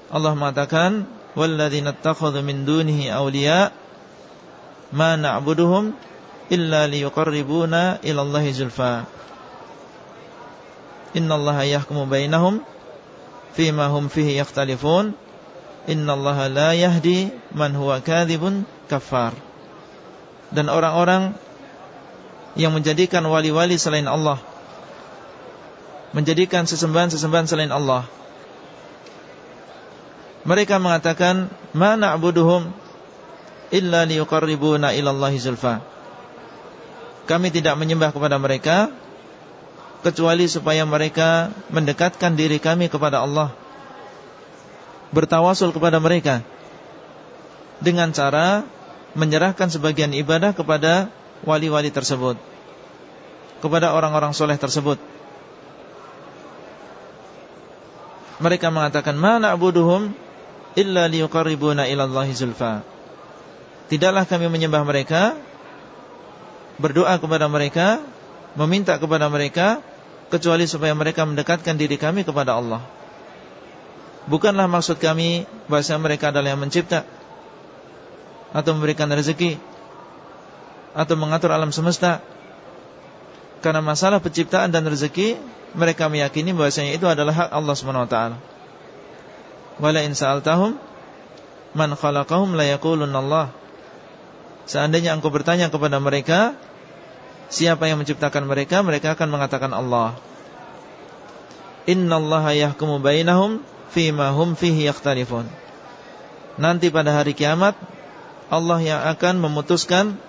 Allah mengatakan, "Walladzina ittakhadhu min dunihi awliya' ma na'buduhum illa liyuqarribuna ila Allah zulfa innallaha yahkumu bainahum fima hum fihi yakhtalifun innallaha la yahdi man huwa kadhibun kafar dan orang-orang yang menjadikan wali-wali selain Allah menjadikan sesembahan-sesembahan selain Allah mereka mengatakan ma na'buduhum illa liyuqarribuna ilallahi zulfa. Kami tidak menyembah kepada mereka kecuali supaya mereka mendekatkan diri kami kepada Allah. Bertawasul kepada mereka dengan cara menyerahkan sebagian ibadah kepada wali-wali tersebut. Kepada orang-orang soleh tersebut. Mereka mengatakan, "Ma na'buduhum illa liyuqarribuna ilallahi zulfa." Tidaklah kami menyembah mereka Berdoa kepada mereka Meminta kepada mereka Kecuali supaya mereka mendekatkan diri kami kepada Allah Bukanlah maksud kami Bahasa mereka adalah yang mencipta Atau memberikan rezeki Atau mengatur alam semesta. Karena masalah penciptaan dan rezeki Mereka meyakini bahasanya itu adalah hak Allah SWT Wala in sa'altahum Man khalaqahum la Allah. Seandainya engkau bertanya kepada mereka Siapa yang menciptakan mereka Mereka akan mengatakan Allah. Inna Allah yahkumu bainahum Fima hum fihi yakhtalifun. Nanti pada hari kiamat Allah yang akan memutuskan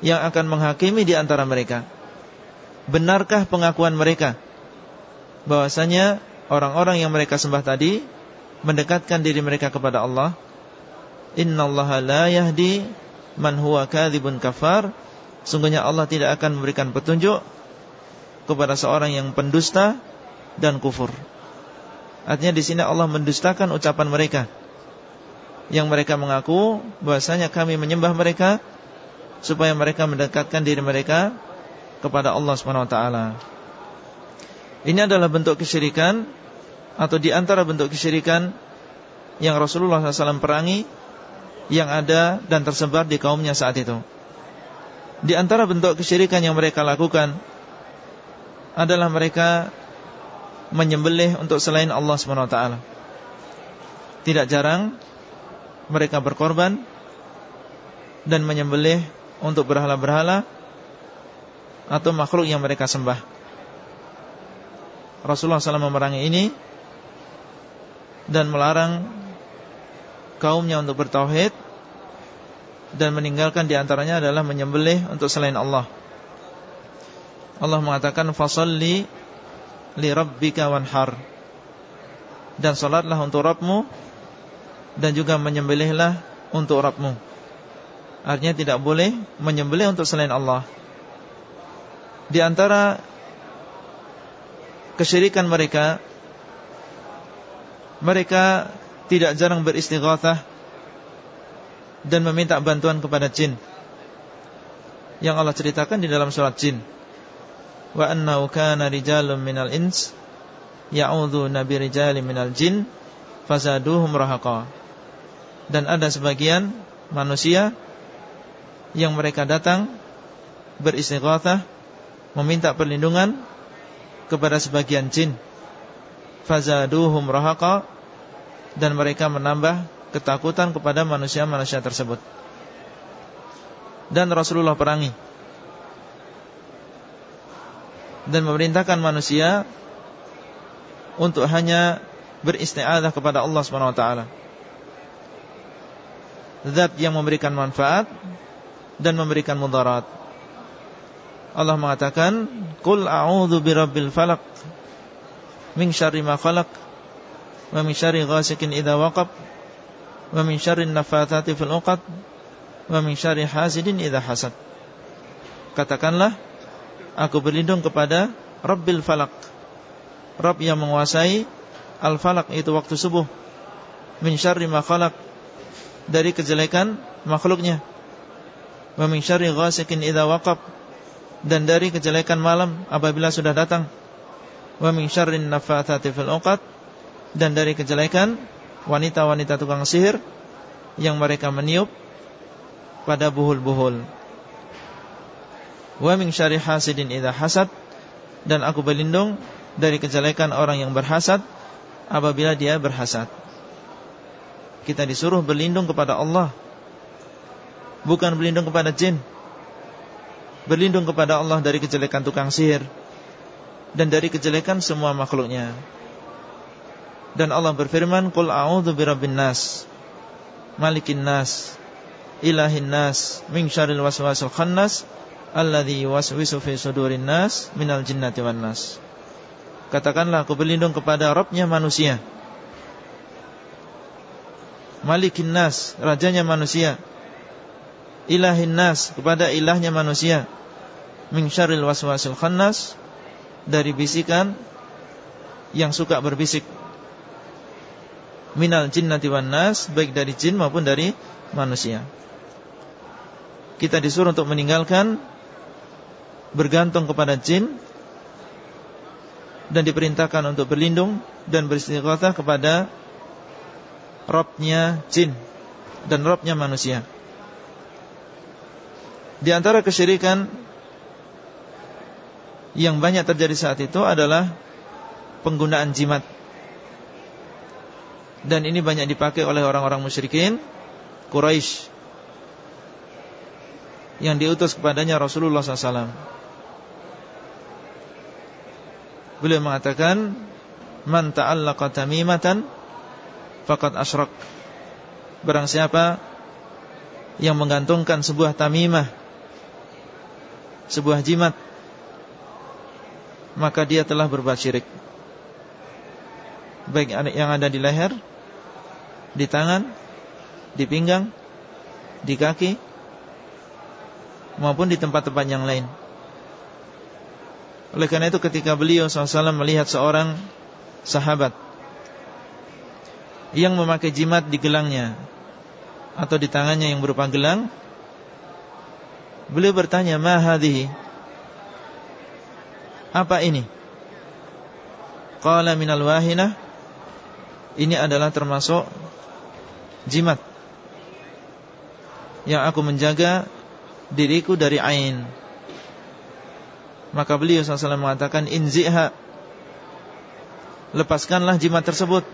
Yang akan menghakimi di antara mereka. Benarkah pengakuan mereka? Bahwasanya Orang-orang yang mereka sembah tadi Mendekatkan diri mereka kepada Allah. Inna Allah la yahdi man huwa kadzibun kafar. Sungguhnya Allah tidak akan memberikan petunjuk kepada seorang yang pendusta dan kufur artinya di sini Allah mendustakan ucapan mereka yang mereka mengaku bahasanya kami menyembah mereka supaya mereka mendekatkan diri mereka kepada Allah Subhanahu wa taala. Ini adalah bentuk kesyirikan atau di antara bentuk kesyirikan yang Rasulullah SAW perangi yang ada dan tersebar di kaumnya saat itu. Di antara bentuk kesyirikan yang mereka lakukan adalah mereka menyembelih untuk selain Allah SWT. Tidak jarang mereka berkorban dan menyembelih untuk berhala-berhala atau makhluk yang mereka sembah. Rasulullah SAW memerangi ini dan melarang kaumnya untuk bertauhid dan meninggalkan di antaranya adalah menyembelih untuk selain Allah. Allah mengatakan fasalli li rabbika wanhar. Dan salatlah untuk Rabbmu dan juga menyembelihlah untuk Rabbmu. Artinya tidak boleh menyembelih untuk selain Allah. Di antara kesyirikan mereka mereka tidak jarang beristighatsah dan meminta bantuan kepada jin. Yang Allah ceritakan di dalam surat jin. Wa annahu kana rijalun minal ins ya'udzu bi rijalin minal jin fazaduhum rahaqa. Dan ada sebagian manusia yang mereka datang beristighatsah meminta perlindungan kepada sebagian jin fazaduhum rahaqa dan mereka menambah ketakutan kepada manusia-manusia tersebut. Dan Rasulullah perangi dan memerintahkan manusia untuk hanya beristiadah kepada Allah Subhanahu wa taala. Zat yang memberikan manfaat dan memberikan mudarat. Allah mengatakan, "Qul a'udzu birabbil falaq min syarri ma khalaq wa min syarri ghasikin idza waqab wa min syarri nafathati fil 'uqad wa min syarri hasidin idza hasad." Katakanlah, aku berlindung kepada Rabbil Falak. Rabb yang menguasai Al-Falak itu waktu subuh. Min syarri ma khalaq. Dari kejelekan makhluknya. Wa min syarri ghasikin idha waqab. Dan dari kejelekan malam apabila sudah datang. Wa min syarri nafathati fil uqad. Dan dari kejelekan wanita-wanita tukang sihir Yang mereka meniup pada buhul-buhul Wa min syarri hasidin idha hasad. Dan aku berlindung dari kejelekan orang yang berhasad apabila dia berhasad. Kita disuruh berlindung kepada Allah. Bukan berlindung kepada jin. Berlindung kepada Allah dari kejelekan tukang sihir. Dan dari kejelekan semua makhluknya. Dan Allah berfirman Qul a'udhu birabbin nas Malikin nas Ilahin nas Min syaril waswasil khannas Alladhi waswisu fi sudurin nas Minal jinnati wan nas. Katakanlah aku berlindung kepada Rabbnya manusia. Malikin nas Rajanya manusia. Ilahin nas Kepada ilahnya manusia. Min syaril waswasil khannas Dari bisikan Yang suka berbisik. Minal jinnati wan nas Baik dari jin maupun dari manusia. Kita disuruh untuk meninggalkan Bergantung kepada jin dan diperintahkan untuk berlindung dan beristighatsah kepada Robnya jin dan Robnya manusia. Di antara kesyirikan yang banyak terjadi saat itu adalah penggunaan jimat. Dan ini banyak dipakai oleh orang-orang musyrikin Quraisy yang diutus kepadanya Rasulullah SAW. Beliau mengatakan Man ta'allaqa tamimatan Fakat asyrak. Barang siapa Yang menggantungkan sebuah tamimah Sebuah jimat Maka dia telah berbuat syirik. Baik yang ada di leher Di tangan Di pinggang Di kaki Maupun di tempat-tempat yang lain oleh karena itu ketika beliau SAW melihat seorang sahabat Yang memakai jimat di gelangnya Atau di tangannya yang berupa gelang Beliau bertanya Ma hadhihi? Apa ini? Qala minal wahinah Ini adalah termasuk Jimat Yang aku menjaga Diriku dari ain maka beliau SAW mengatakan Inzi'ha Lepaskanlah jimat tersebut.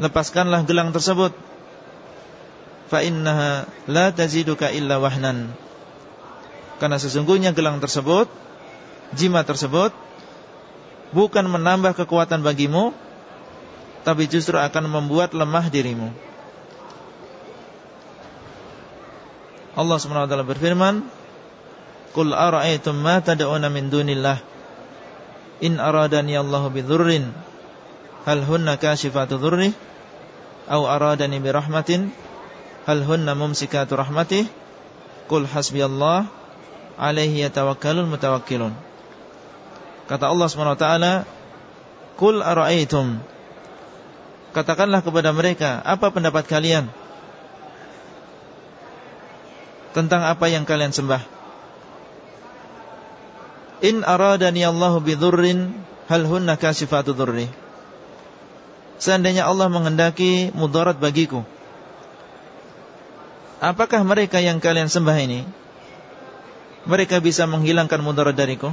Lepaskanlah gelang tersebut. Fa'innaha La taziduka illa wahnan. Karena sesungguhnya gelang tersebut Jimat tersebut Bukan menambah kekuatan bagimu Tapi justru akan membuat lemah dirimu. Allah SWT berfirman Qul ara'aytum ma tad'una min dunillah? In aradani Allahu bidhurrin hal hunna kashifatu dhurri aw aradani birahmatin hal hunna mumsikatu rahmatih Qul hasbiyallah alaihi yatawakkalul mutawakkilun. Kata Allah SWT Qul ara'aytum? Katakanlah kepada mereka Apa pendapat kalian? Tentang apa yang kalian sembah In aradani Allahu bidhurrin hal hunna kasifatu dhurri. Seandainya Allah menghendaki mudarat bagiku, apakah mereka yang kalian sembah ini mereka bisa menghilangkan mudarat dariku?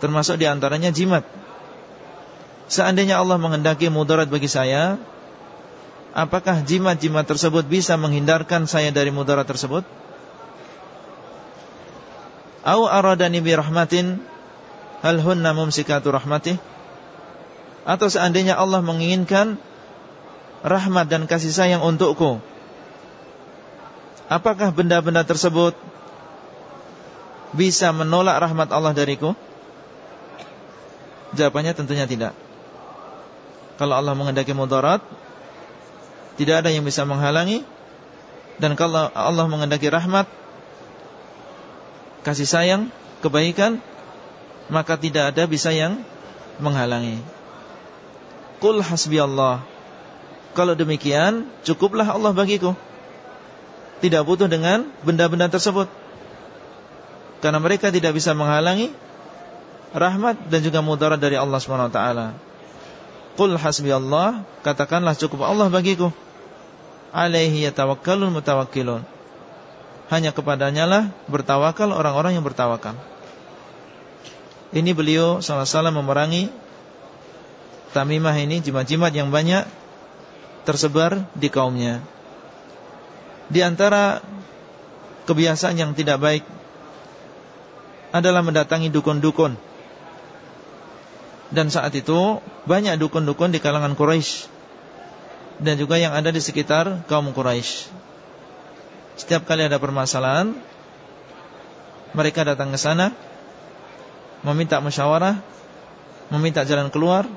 Termasuk di antaranya jimat. Seandainya Allah menghendaki mudarat bagi saya Apakah jimat-jimat tersebut bisa menghindarkan saya dari mudarat tersebut? Au aradani bi rahmatin hal hunna mumsikatu rahmatih? Atau seandainya Allah menginginkan rahmat dan kasih sayang untukku, apakah benda-benda tersebut bisa menolak rahmat Allah dariku? Jawabannya tentunya tidak. Kalau Allah mengendaki mudarat, tidak ada yang bisa menghalangi dan kalau Allah mengendaki rahmat kasih sayang, kebaikan, maka tidak ada bisa yang menghalangi. Qul hasbi Allah. Kalau demikian, cukuplah Allah bagiku. Tidak butuh dengan benda-benda tersebut. Karena mereka tidak bisa menghalangi rahmat dan juga mudarat dari Allah SWT. Qul hasbi Allah, katakanlah cukup Allah bagiku alaihi yatawakkalul mutawakkilun. Hanya kepadanya lah bertawakal orang-orang yang bertawakal. Ini beliau salah-salah memerangi Tamimah ini jimat-jimat yang banyak tersebar di kaumnya. Di antara kebiasaan yang tidak baik adalah mendatangi dukun-dukun. Dan saat itu banyak dukun-dukun di kalangan Quraisy dan juga yang ada di sekitar kaum Quraisy. Setiap kali ada permasalahan, mereka datang ke sana meminta musyawarah, meminta jalan keluar.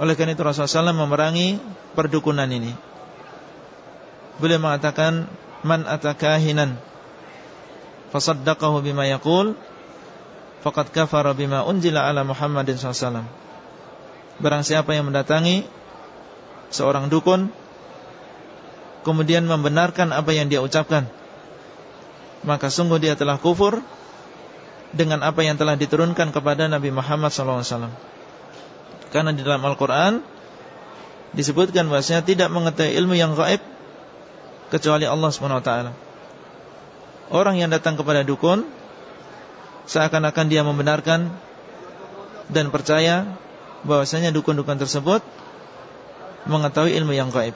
Oleh karena itu Rasulullah SAW memerangi perdukunan ini. Beliau mengatakan, "Man atakahinan fasaddaqahu bima yaqul faqad kafara bima unzila ala Muhammadin sallallahu Barang siapa yang mendatangi Seorang dukun Kemudian membenarkan apa yang dia ucapkan. Maka sungguh dia telah kufur Dengan apa yang telah diturunkan kepada Nabi Muhammad SAW Karena di dalam Al-Quran Disebutkan bahasanya tidak mengetahui ilmu yang gaib Kecuali Allah SWT Orang yang datang kepada dukun Seakan-akan dia membenarkan Dan percaya bahwasanya dukun-dukun tersebut mengetahui ilmu yang gaib.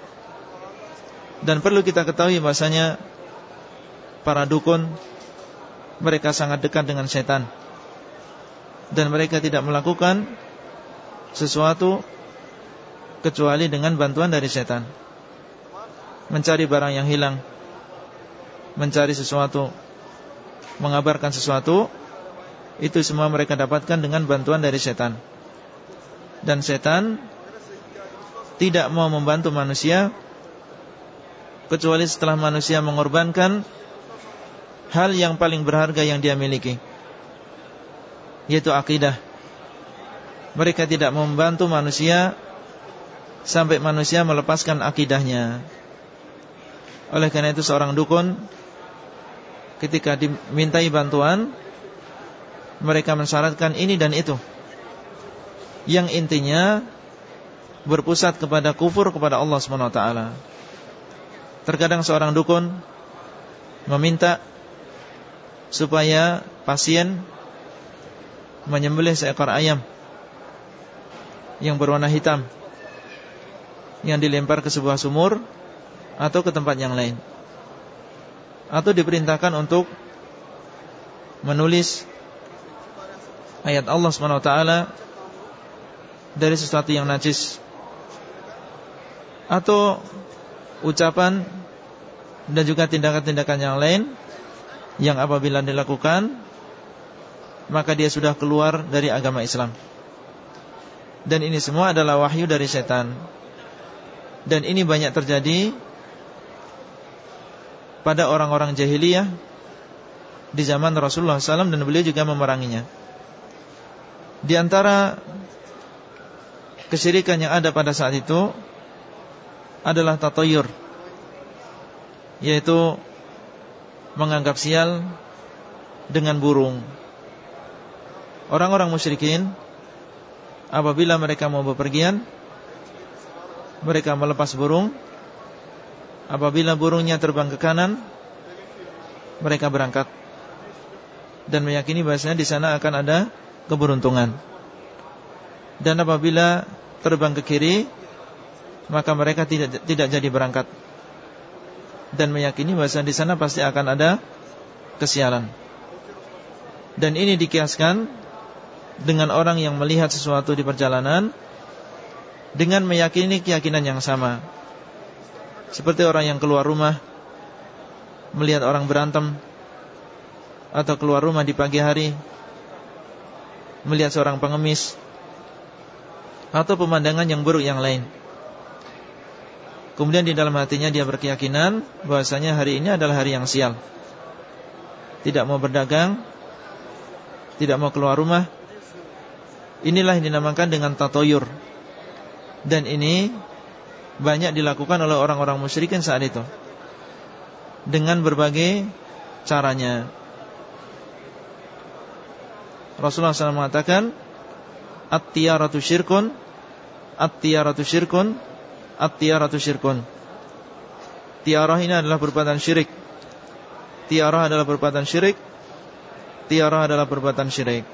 Dan perlu kita ketahui bahwasanya para dukun mereka sangat dekat dengan setan. Dan mereka tidak melakukan sesuatu kecuali dengan bantuan dari setan. Mencari barang yang hilang, mencari sesuatu, mengabarkan sesuatu, itu semua mereka dapatkan dengan bantuan dari setan dan setan tidak mau membantu manusia kecuali setelah manusia mengorbankan hal yang paling berharga yang dia miliki yaitu akidah. Mereka tidak membantu manusia sampai manusia melepaskan akidahnya. Oleh karena itu seorang dukun ketika dimintai bantuan mereka mensyaratkan ini dan itu. Yang intinya berpusat kepada kufur kepada Allah SWT. Terkadang seorang dukun meminta supaya pasien menyembelih seekor ayam yang berwarna hitam yang dilempar ke sebuah sumur atau ke tempat yang lain. Atau diperintahkan untuk menulis ayat Allah SWT dari sesuatu yang najis. Atau ucapan dan juga tindakan-tindakan yang lain yang apabila dilakukan maka dia sudah keluar dari agama Islam. Dan ini semua adalah wahyu dari setan. Dan ini banyak terjadi pada orang-orang jahiliyah di zaman Rasulullah SAW dan beliau juga memeranginya. Di antara kesyirikan yang ada pada saat itu adalah tatoyur yaitu menganggap sial dengan burung. Orang-orang musyrikin apabila mereka mau bepergian mereka melepas burung apabila burungnya terbang ke kanan mereka berangkat dan meyakini bahasanya di sana akan ada keberuntungan. Dan apabila terbang ke kiri Maka mereka tidak tidak jadi berangkat. Dan meyakini bahasa di sana pasti akan ada Kesialan. Dan ini dikiaskan Dengan orang yang melihat sesuatu di perjalanan Dengan meyakini keyakinan yang sama. Seperti orang yang keluar rumah Melihat orang berantem Atau keluar rumah di pagi hari Melihat seorang pengemis atau pemandangan yang buruk yang lain. Kemudian di dalam hatinya dia berkeyakinan bahwasanya hari ini adalah hari yang sial. Tidak mau berdagang, tidak mau keluar rumah. Inilah yang dinamakan dengan tatoyur. Dan ini banyak dilakukan oleh orang-orang musyrikin saat itu. Dengan berbagai caranya. Rasulullah SAW mengatakan At-tiyaratu syirkun At-tiyaratu syirkun At-tiyaratu syirkun. Tiarah ini adalah perbuatan syirik. Tiarah adalah perbuatan syirik. Tiarah adalah perbuatan syirik.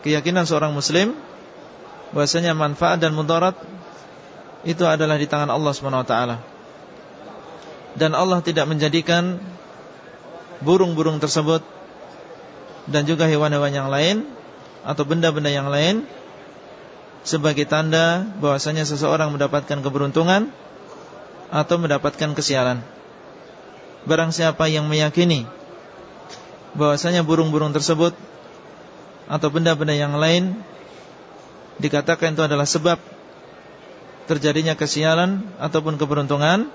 Keyakinan seorang muslim bahwasanya manfaat dan mudarat Itu adalah di tangan Allah SWT Dan Allah tidak menjadikan Burung-burung tersebut Dan juga hewan-hewan yang lain atau benda-benda yang lain sebagai tanda bahwasanya seseorang mendapatkan keberuntungan atau mendapatkan kesialan. Barang siapa yang meyakini bahwasanya burung-burung tersebut atau benda-benda yang lain dikatakan itu adalah sebab terjadinya kesialan ataupun keberuntungan,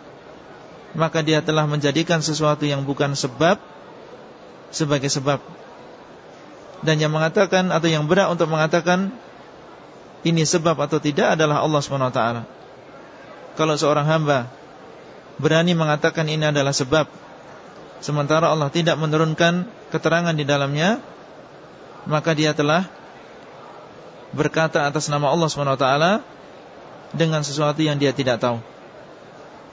maka dia telah menjadikan sesuatu yang bukan sebab sebagai sebab dan yang mengatakan atau yang berat untuk mengatakan ini sebab atau tidak adalah Allah SWT Kalau seorang hamba berani mengatakan ini adalah sebab Sementara Allah tidak menurunkan keterangan di dalamnya Maka dia telah berkata atas nama Allah SWT Dengan sesuatu yang dia tidak tahu.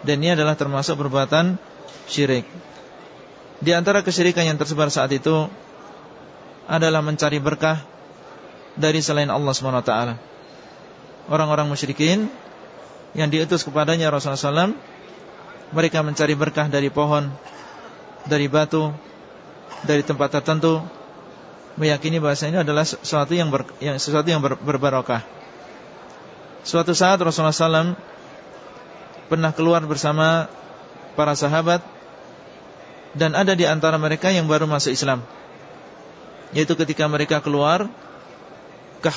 Dan ini adalah termasuk perbuatan syirik. Di antara kesyirikan yang tersebar saat itu adalah mencari berkah dari selain Allah SWT. Orang-orang musyrikin yang diutus kepadanya Rasulullah SAW, mereka mencari berkah dari pohon, dari batu, dari tempat tertentu, meyakini bahasa ini adalah sesuatu yang, ber, yang sesuatu yang ber, berbarokah. Suatu saat Rasulullah SAW pernah keluar bersama para sahabat dan ada di antara mereka yang baru masuk Islam yaitu ketika mereka keluar ke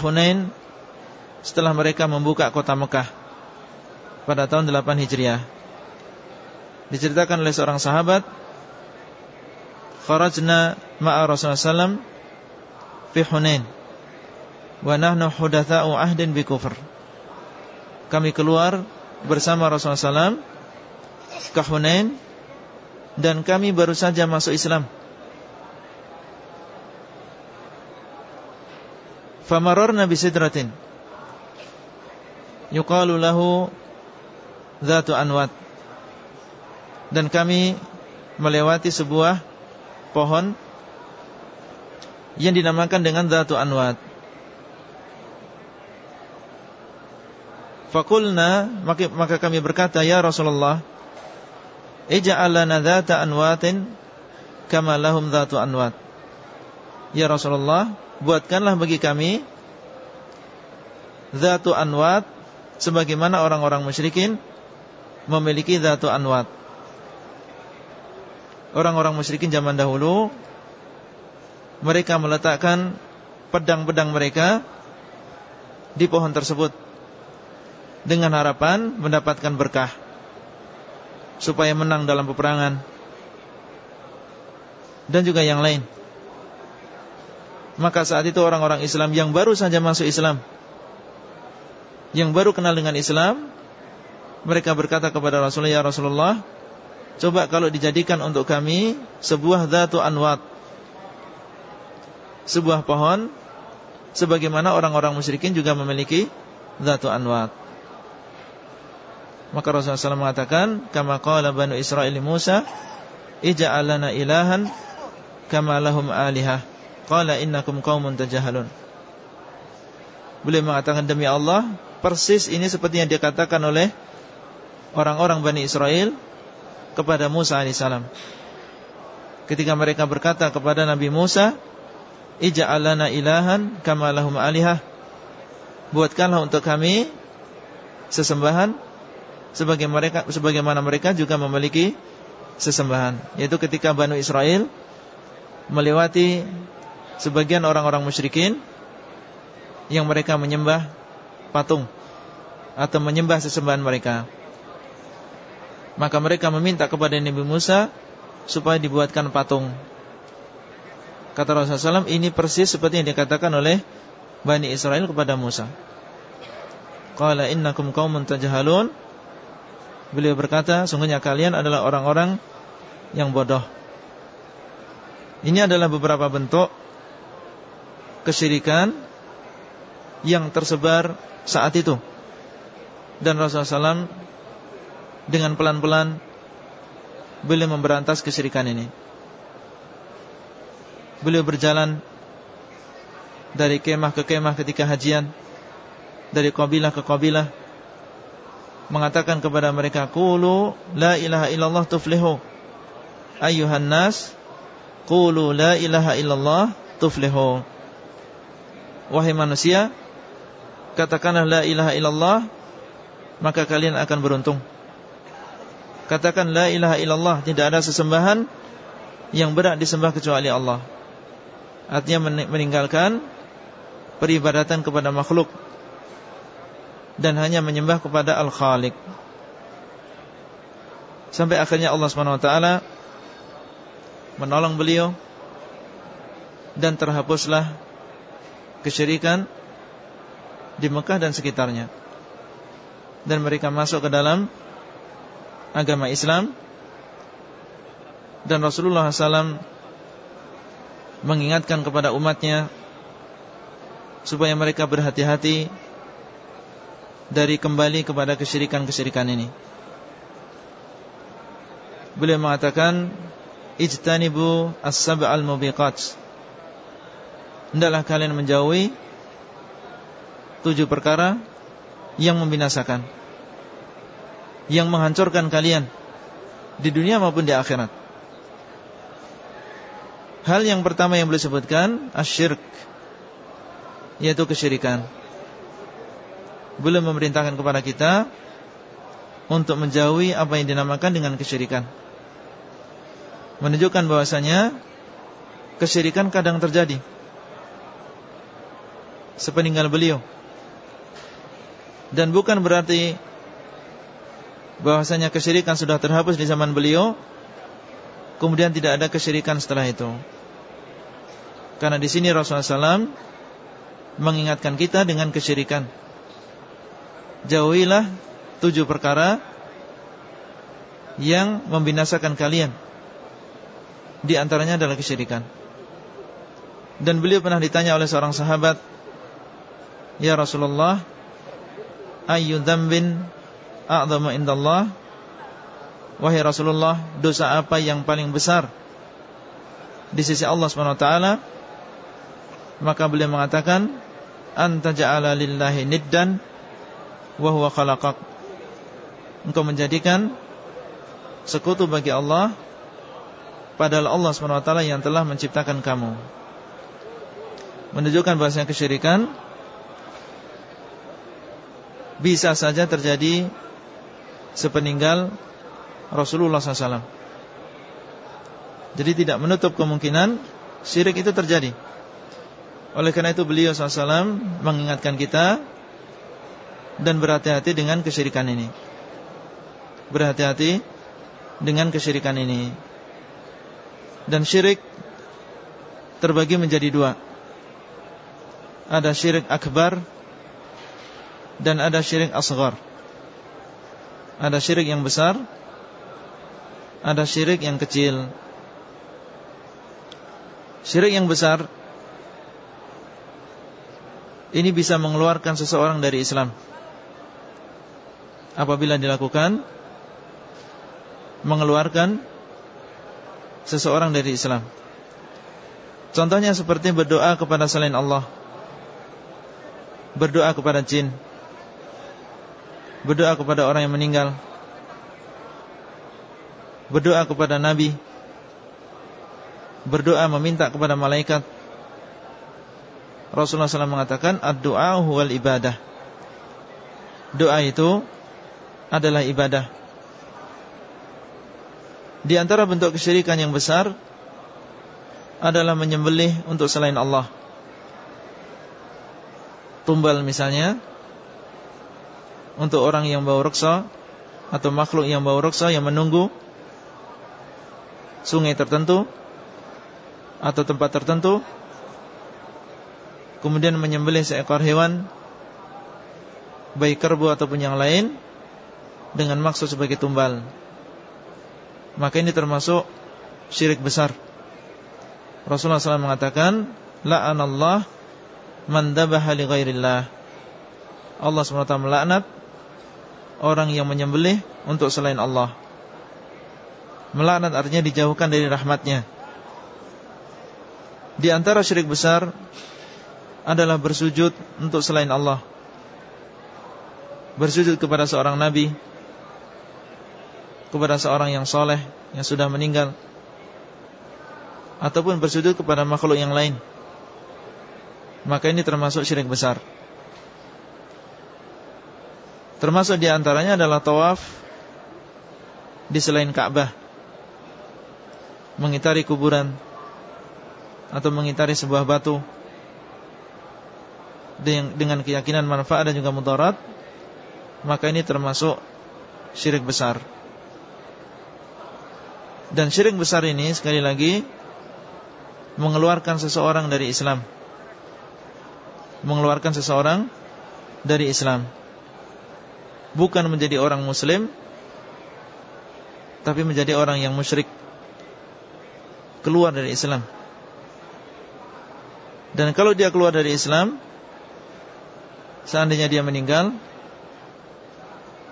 setelah mereka membuka kota Mekah pada tahun 8 Hijriah. Diceritakan oleh seorang sahabat, "Kharajna ma'a Rasulullah sallam fi Hunain wa nahnu hudatsa'u ahdin bi kufr." Kami keluar bersama Rasulullah sallam ke Hunain dan kami baru saja masuk Islam. famararna bisidratin yuqalu lahu Zatu Anwat. Dan kami melewati sebuah pohon yang dinamakan dengan Zatu Anwat. Fakulna maka kami berkata ya Rasulullah Ija'al lana dhata anwatin Kama lahum dhatu anwat. Ya Rasulullah buatkanlah bagi kami zatu anwat sebagaimana orang-orang musyrikin memiliki zatu anwat. Orang-orang musyrikin zaman dahulu mereka meletakkan pedang-pedang mereka di pohon tersebut dengan harapan mendapatkan berkah supaya menang dalam peperangan dan juga yang lain. Maka saat itu orang-orang Islam yang baru saja masuk Islam Yang baru kenal dengan Islam Mereka berkata kepada Rasulullah Ya Rasulullah Coba kalau dijadikan untuk kami Sebuah dhatu anwat Sebuah pohon Sebagaimana orang-orang musyrikin juga memiliki Dhatu anwat. Maka Rasulullah SAW mengatakan Kama qala banu Israel Musa Ija'alana ilahan Kama lahum alihah. Qala innakum qaumun tajahalun. Beliau mengatakan demi Allah Persis ini seperti yang dikatakan oleh Orang-orang Bani Israel Kepada Musa AS Ketika mereka berkata kepada Nabi Musa Ija'alana ilahan Kama lahum alihah. Buatkanlah untuk kami Sesembahan sebagai mereka, Sebagaimana mereka juga memiliki Sesembahan. Yaitu ketika Bani Israel Melewati Sebagian orang-orang musyrikin yang mereka menyembah patung atau menyembah sesembahan mereka. Maka mereka meminta kepada Nabi Musa supaya dibuatkan patung. Kata Rasulullah SAW, ini persis seperti yang dikatakan oleh Bani Israel kepada Musa. Qala innakum qaumun tajhalun. Beliau berkata, sungguhnya kalian adalah orang-orang yang bodoh. Ini adalah beberapa bentuk kesyirikan yang tersebar saat itu. Dan Rasulullah SAW dengan pelan-pelan beliau memberantas kesyirikan ini. Beliau berjalan dari kemah ke kemah ketika hajian, dari kabilah ke kabilah, mengatakan kepada mereka, "Qulu la ilaha illallah tuflihu." Ayuhan nas, qulu la ilaha illallah tuflihu. Wahai manusia, katakanlah la ilaha illallah maka kalian akan beruntung. Katakan la ilaha illallah tidak ada sesembahan yang berat disembah kecuali Allah. Artinya meninggalkan peribadatan kepada makhluk dan hanya menyembah kepada Al-Khaliq. Sampai akhirnya Allah SWT menolong beliau dan terhapuslah kesyirikan di Mekah dan sekitarnya dan mereka masuk ke dalam agama Islam dan Rasulullah SAW mengingatkan kepada umatnya supaya mereka berhati-hati dari kembali kepada kesyirikan-kesyirikan ini. Beliau mengatakan ijtanibu as-sab'al mubiqat. Hendaklah kalian menjauhi tujuh perkara yang membinasakan Yang menghancurkan kalian Di dunia maupun di akhirat. Hal yang pertama yang boleh sebutkan Asyirk Yaitu kesyirikan. Belum memerintahkan kepada kita Untuk menjauhi apa yang dinamakan dengan kesyirikan. Menunjukkan bahwasanya Kesyirikan kadang terjadi. Sepeninggal beliau dan bukan berarti bahwasanya kesyirikan sudah terhapus di zaman beliau kemudian tidak ada kesyirikan setelah itu. Karena di sini Rasulullah SAW mengingatkan kita dengan kesyirikan. Jauhilah tujuh perkara yang membinasakan kalian. Di antaranya adalah kesyirikan. Dan beliau pernah ditanya oleh seorang sahabat, "Ya Rasulullah, ayyu dzambin a'dhamu indallah. Wahai Rasulullah dosa apa yang paling besar di sisi Allah taala? Maka beliau mengatakan anta ja'ala lillahi niddan wa huwa khalaqak. Engkau menjadikan sekutu bagi Allah padahal Allah taala yang telah menciptakan kamu. Menunjukkan bahasanya kesyirikan bisa saja terjadi sepeninggal Rasulullah SAW. Jadi tidak menutup kemungkinan syirik itu terjadi. Oleh karena itu beliau SAW mengingatkan kita dan berhati-hati dengan kesyirikan ini. Berhati-hati dengan kesyirikan ini. Dan syirik terbagi menjadi dua. Ada syirik akbar dan ada syirik asghar. Ada syirik yang besar, ada syirik yang kecil. Syirik yang besar ini bisa mengeluarkan seseorang dari Islam. Apabila dilakukan mengeluarkan seseorang dari Islam. Contohnya seperti berdoa kepada selain Allah berdoa kepada jin, berdoa kepada orang yang meninggal, berdoa kepada nabi, berdoa meminta kepada malaikat. Rasulullah SAW mengatakan, "Ad-du'a huwal ibadah." Doa itu adalah ibadah. Di antara bentuk kesyirikan yang besar adalah menyembelih untuk selain Allah. Tumbal misalnya untuk orang yang bau reksa atau makhluk yang bau reksa yang menunggu sungai tertentu atau tempat tertentu kemudian menyembelih seekor hewan baik kerbau ataupun yang lain dengan maksud sebagai tumbal maka ini termasuk syirik besar Rasulullah SAW mengatakan la'anallah man dabaha li ghairillah. Allah SWT melaknat orang yang menyembelih untuk selain Allah. Melaknat artinya dijauhkan dari rahmatnya. Di antara syirik besar adalah bersujud untuk selain Allah. Bersujud kepada seorang nabi, kepada seorang yang soleh yang sudah meninggal ataupun bersujud kepada makhluk yang lain maka ini termasuk syirik besar termasuk di antaranya adalah tawaf di selain Ka'bah. Mengitari kuburan atau mengitari sebuah batu dengan keyakinan manfaat dan juga mudarat maka ini termasuk syirik besar. Dan syirik besar ini sekali lagi mengeluarkan seseorang dari Islam. Mengeluarkan seseorang dari Islam bukan menjadi orang muslim tapi menjadi orang yang musyrik keluar dari Islam dan kalau dia keluar dari Islam seandainya dia meninggal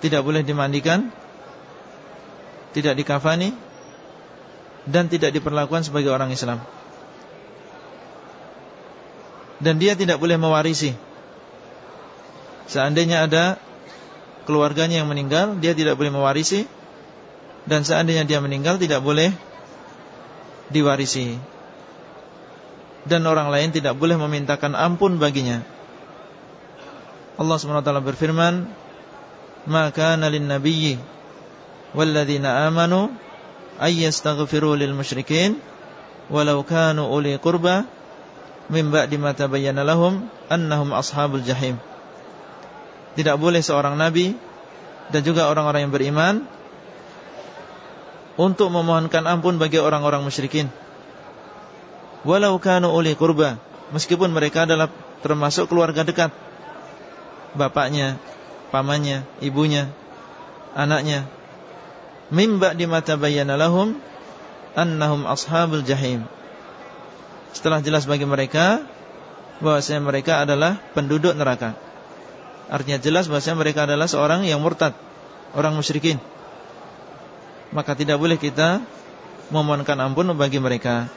tidak boleh dimandikan tidak dikafani dan tidak diperlakukan sebagai orang Islam dan dia tidak boleh mewarisi. Seandainya ada keluarganya yang meninggal, dia tidak boleh mewarisi dan seandainya dia meninggal tidak boleh diwarisi. Dan orang lain tidak boleh memintakan ampun baginya. Allah SWT berfirman, "Maka nalin nabiyyi walladzina amanu ayyastaghfiru lil musyrikin walau kanu uli qurba min ba'di ma tabayyana lahum annahum ashabul jahim. Tidak boleh seorang nabi dan juga orang-orang yang beriman untuk memohonkan ampun bagi orang-orang musyrikin. Walau kanu uli kurba, meskipun mereka adalah termasuk keluarga dekat. Bapaknya, pamannya, ibunya, anaknya. Min ba'di ma tabayyana lahum annahum ashabul jahim setelah jelas bagi mereka bahwasanya mereka adalah penduduk neraka. Artinya jelas bahwasanya mereka adalah seorang yang murtad, orang musyrikin. Maka tidak boleh kita memohonkan ampun bagi mereka.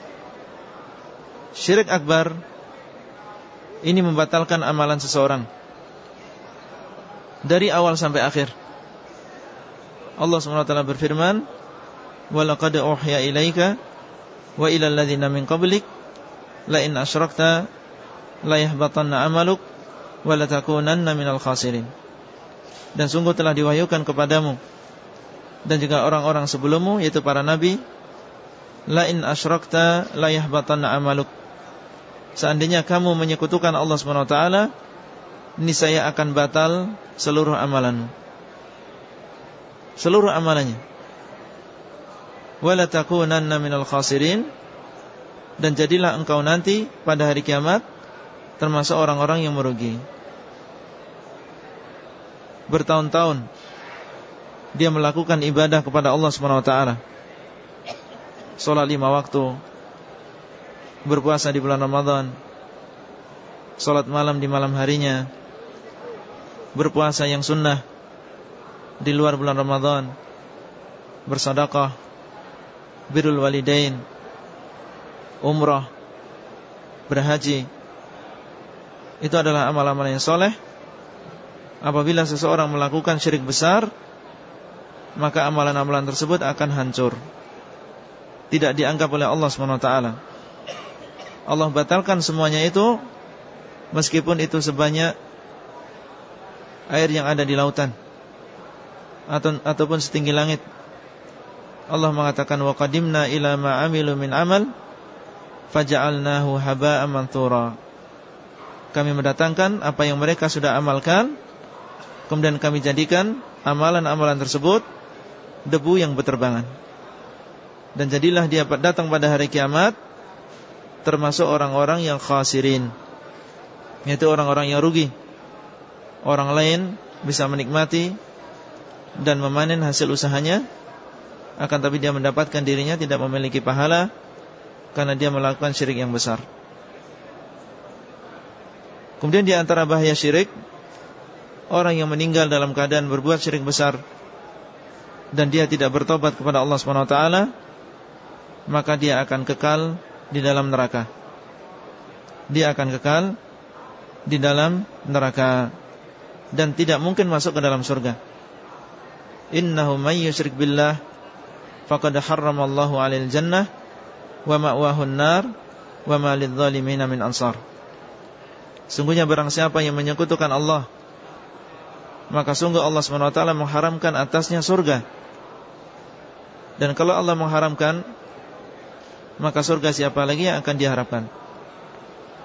Syirik akbar ini membatalkan amalan seseorang dari awal sampai akhir. Allah SWT berfirman, "Walaqad uhiya ilaika wa ilal ladzina min qablik la in asyrakta la yahbatanna amaluk wa la takunanna minal khasirin. Dan sungguh telah diwahyukan kepadamu dan juga orang-orang sebelummu yaitu para nabi la in asyrakta la yahbatanna amaluk. Seandainya kamu menyekutukan Allah SWT Niscaya akan batal seluruh amalanmu Seluruh amalannya Wala takunanna minal khasirin dan jadilah engkau nanti pada hari kiamat termasuk orang-orang yang merugi. Bertahun-tahun dia melakukan ibadah kepada Allah Subhanahu wa taala. Salat lima waktu, berpuasa di bulan Ramadan, salat malam di malam harinya, berpuasa yang sunnah di luar bulan Ramadan, bersedekah, birrul walidain, umrah, berhaji, Itu adalah amal-amal yang soleh Apabila seseorang melakukan syirik besar Maka amalan-amalan tersebut akan hancur. Tidak dianggap oleh Allah SWT Allah batalkan semuanya itu Meskipun itu sebanyak Air yang ada di lautan atau, Ataupun setinggi langit. Allah mengatakan wa qadimna ila ma amilu min amal faja'alnahu haba'an manthura. Kami mendatangkan apa yang mereka sudah amalkan kemudian kami jadikan amalan-amalan tersebut debu yang berterbangan. Dan jadilah dia datang pada hari kiamat termasuk orang-orang yang khasirin. Yaitu orang-orang yang rugi. Orang lain bisa menikmati dan memanen hasil usahanya akan tapi dia mendapatkan dirinya tidak memiliki pahala karena dia melakukan syirik yang besar. Kemudian di antara bahaya syirik orang yang meninggal dalam keadaan berbuat syirik besar dan dia tidak bertobat kepada Allah Swt, maka dia akan kekal di dalam neraka. Dia akan kekal di dalam neraka dan tidak mungkin masuk ke dalam surga. Innahu may yusyrik billah faqad harramallahu 'alal jannah wa ma'wahun nar wa ma lidh-dhalimin min ansar. Sungguhnya barang siapa yang menyekutukan Allah maka sungguh Allah SWT mengharamkan atasnya surga. Dan kalau Allah mengharamkan maka surga siapa lagi yang akan diharapkan?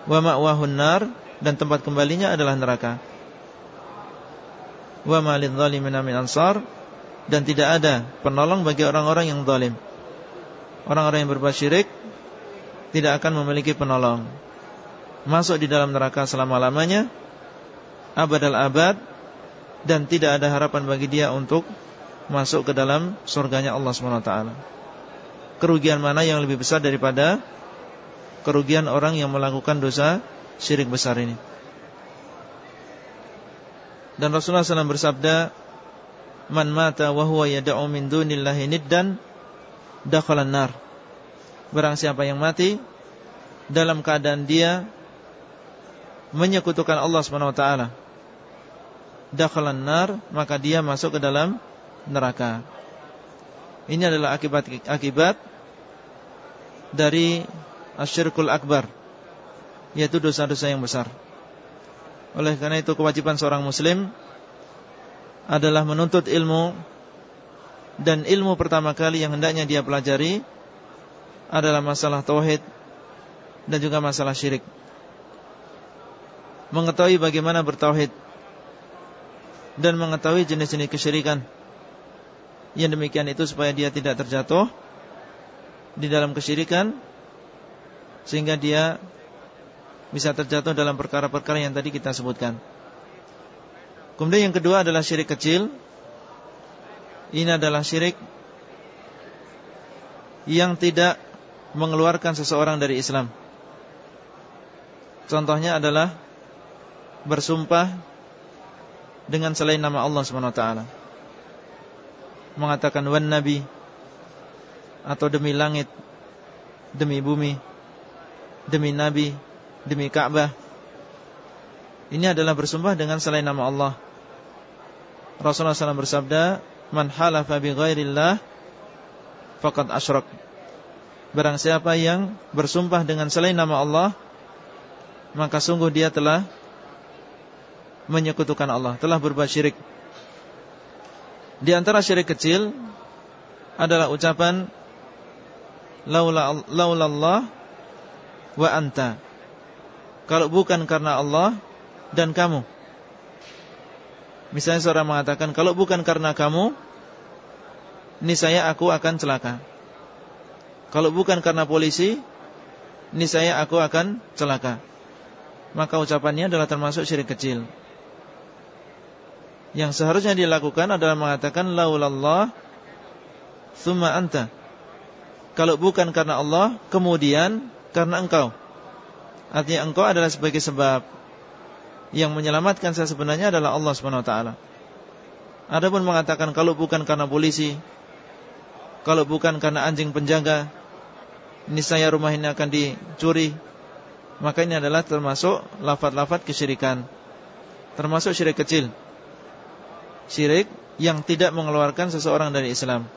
Wa ma'wahun nar dan tempat kembalinya adalah neraka. Wa ma lidh-dhalimin min ansar dan tidak ada penolong bagi orang-orang yang zalim. Orang-orang yang berbuat syirik tidak akan memiliki penolong. Masuk di dalam neraka selama-lamanya abadal abad dan tidak ada harapan bagi dia untuk masuk ke dalam surganya Allah SWT. Kerugian mana yang lebih besar daripada kerugian orang yang melakukan dosa syirik besar ini? Dan Rasulullah SAW bersabda, man mata wa huwa yad'u min dunillahi niddan dakhalan nar. Barang siapa yang mati dalam keadaan dia menyekutukan Allah Subhanahu wa taala, dakhalan nar, maka dia masuk ke dalam neraka. Ini adalah akibat-akibat dari asyirkul akbar, yaitu dosa-dosa yang besar. Oleh karena itu kewajiban seorang muslim adalah menuntut ilmu dan ilmu pertama kali yang hendaknya dia pelajari adalah masalah tauhid dan juga masalah syirik. Mengetahui bagaimana bertauhid dan mengetahui jenis-jenis kesyirikan. Yang demikian itu supaya dia tidak terjatuh di dalam kesyirikan sehingga dia bisa terjatuh dalam perkara-perkara yang tadi kita sebutkan. Kemudian yang kedua adalah syirik kecil Ini adalah syirik Yang tidak mengeluarkan seseorang dari Islam Contohnya adalah Bersumpah Dengan selain nama Allah SWT Mengatakan Wan Nabi Atau demi langit Demi bumi Demi Nabi Demi Ka'bah. Ini adalah bersumpah dengan selain nama Allah. Rasulullah SAW bersabda, "Man halafa bi ghairillah faqad asyrak." Barang siapa yang bersumpah dengan selain nama Allah, maka sungguh dia telah menyekutukan Allah, telah berbuat syirik. Di antara syirik kecil adalah ucapan laula Allah wa anta. Kalau bukan karena Allah dan kamu. Misalnya seorang mengatakan Kalau bukan karena kamu saya aku akan celaka Kalau bukan karena polisi saya aku akan celaka Maka ucapannya adalah termasuk syirik kecil Yang seharusnya dilakukan adalah mengatakan Laulallah Thumma anta. Kalau bukan karena Allah Kemudian karena engkau. Artinya engkau adalah sebagai sebab. Yang menyelamatkan saya sebenarnya adalah Allah Subhanahu wa taala. Adapun mengatakan kalau bukan karena polisi, kalau bukan karena anjing penjaga, ini saya rumah ini akan dicuri, Maka ini adalah termasuk lafad-lafad kesyirikan. Termasuk syirik kecil Syirik yang tidak mengeluarkan seseorang dari Islam.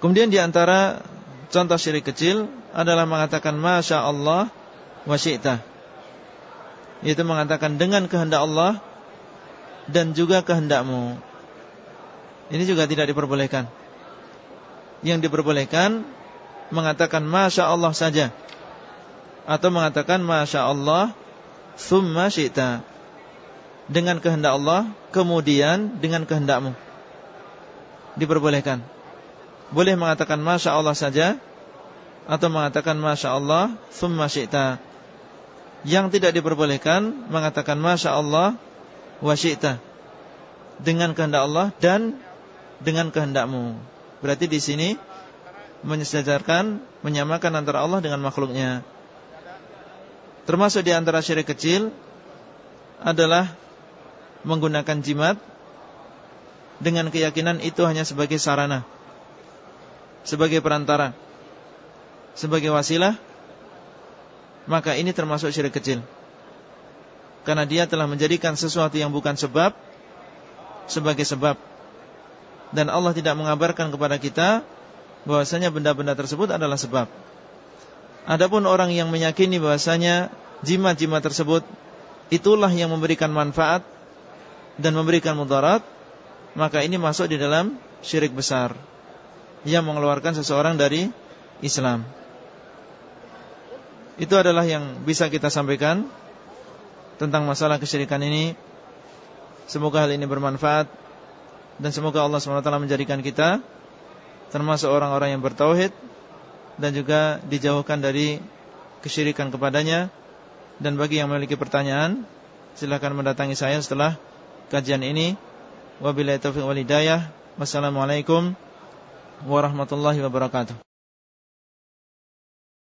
Kemudian di antara contoh syirik kecil adalah mengatakan Masya Allah wa syi'ta. Yaitu mengatakan dengan kehendak Allah Dan juga kehendakmu. Ini juga tidak diperbolehkan. Yang diperbolehkan Mengatakan Masya Allah saja. Atau mengatakan Masya Allah Thumma syi'ta Dengan kehendak Allah Kemudian dengan kehendakmu. Diperbolehkan. Boleh mengatakan Masya Allah saja Atau mengatakan Masya Allah Thumma syi'ta. Yang tidak diperbolehkan Mengatakan Masya Allah Wa syi'ta. Dengan kehendak Allah dan Dengan kehendakmu. Berarti di sini Menyejajarkan Menyamakan antara Allah dengan makhluknya. Termasuk di antara syirik kecil Adalah Menggunakan jimat Dengan keyakinan itu hanya sebagai sarana sebagai perantara sebagai wasilah maka ini termasuk syirik kecil. Karena dia telah menjadikan sesuatu yang bukan sebab sebagai sebab. Dan Allah tidak mengabarkan kepada kita bahwasanya benda-benda tersebut adalah sebab. Adapun orang yang meyakini bahwasanya jimat-jimat tersebut itulah yang memberikan manfaat dan memberikan mudarat maka ini masuk di dalam syirik besar yang mengeluarkan seseorang dari Islam. Itu adalah yang bisa kita sampaikan tentang masalah kesyirikan ini. Semoga hal ini bermanfaat dan semoga Allah SWT menjadikan kita termasuk orang-orang yang bertauhid dan juga dijauhkan dari kesyirikan kepadanya. Dan bagi yang memiliki pertanyaan, silakan mendatangi saya setelah kajian ini. Wabillahi taufiq wal hidayah. Wassalamualaikum warahmatullahi wabarakatuh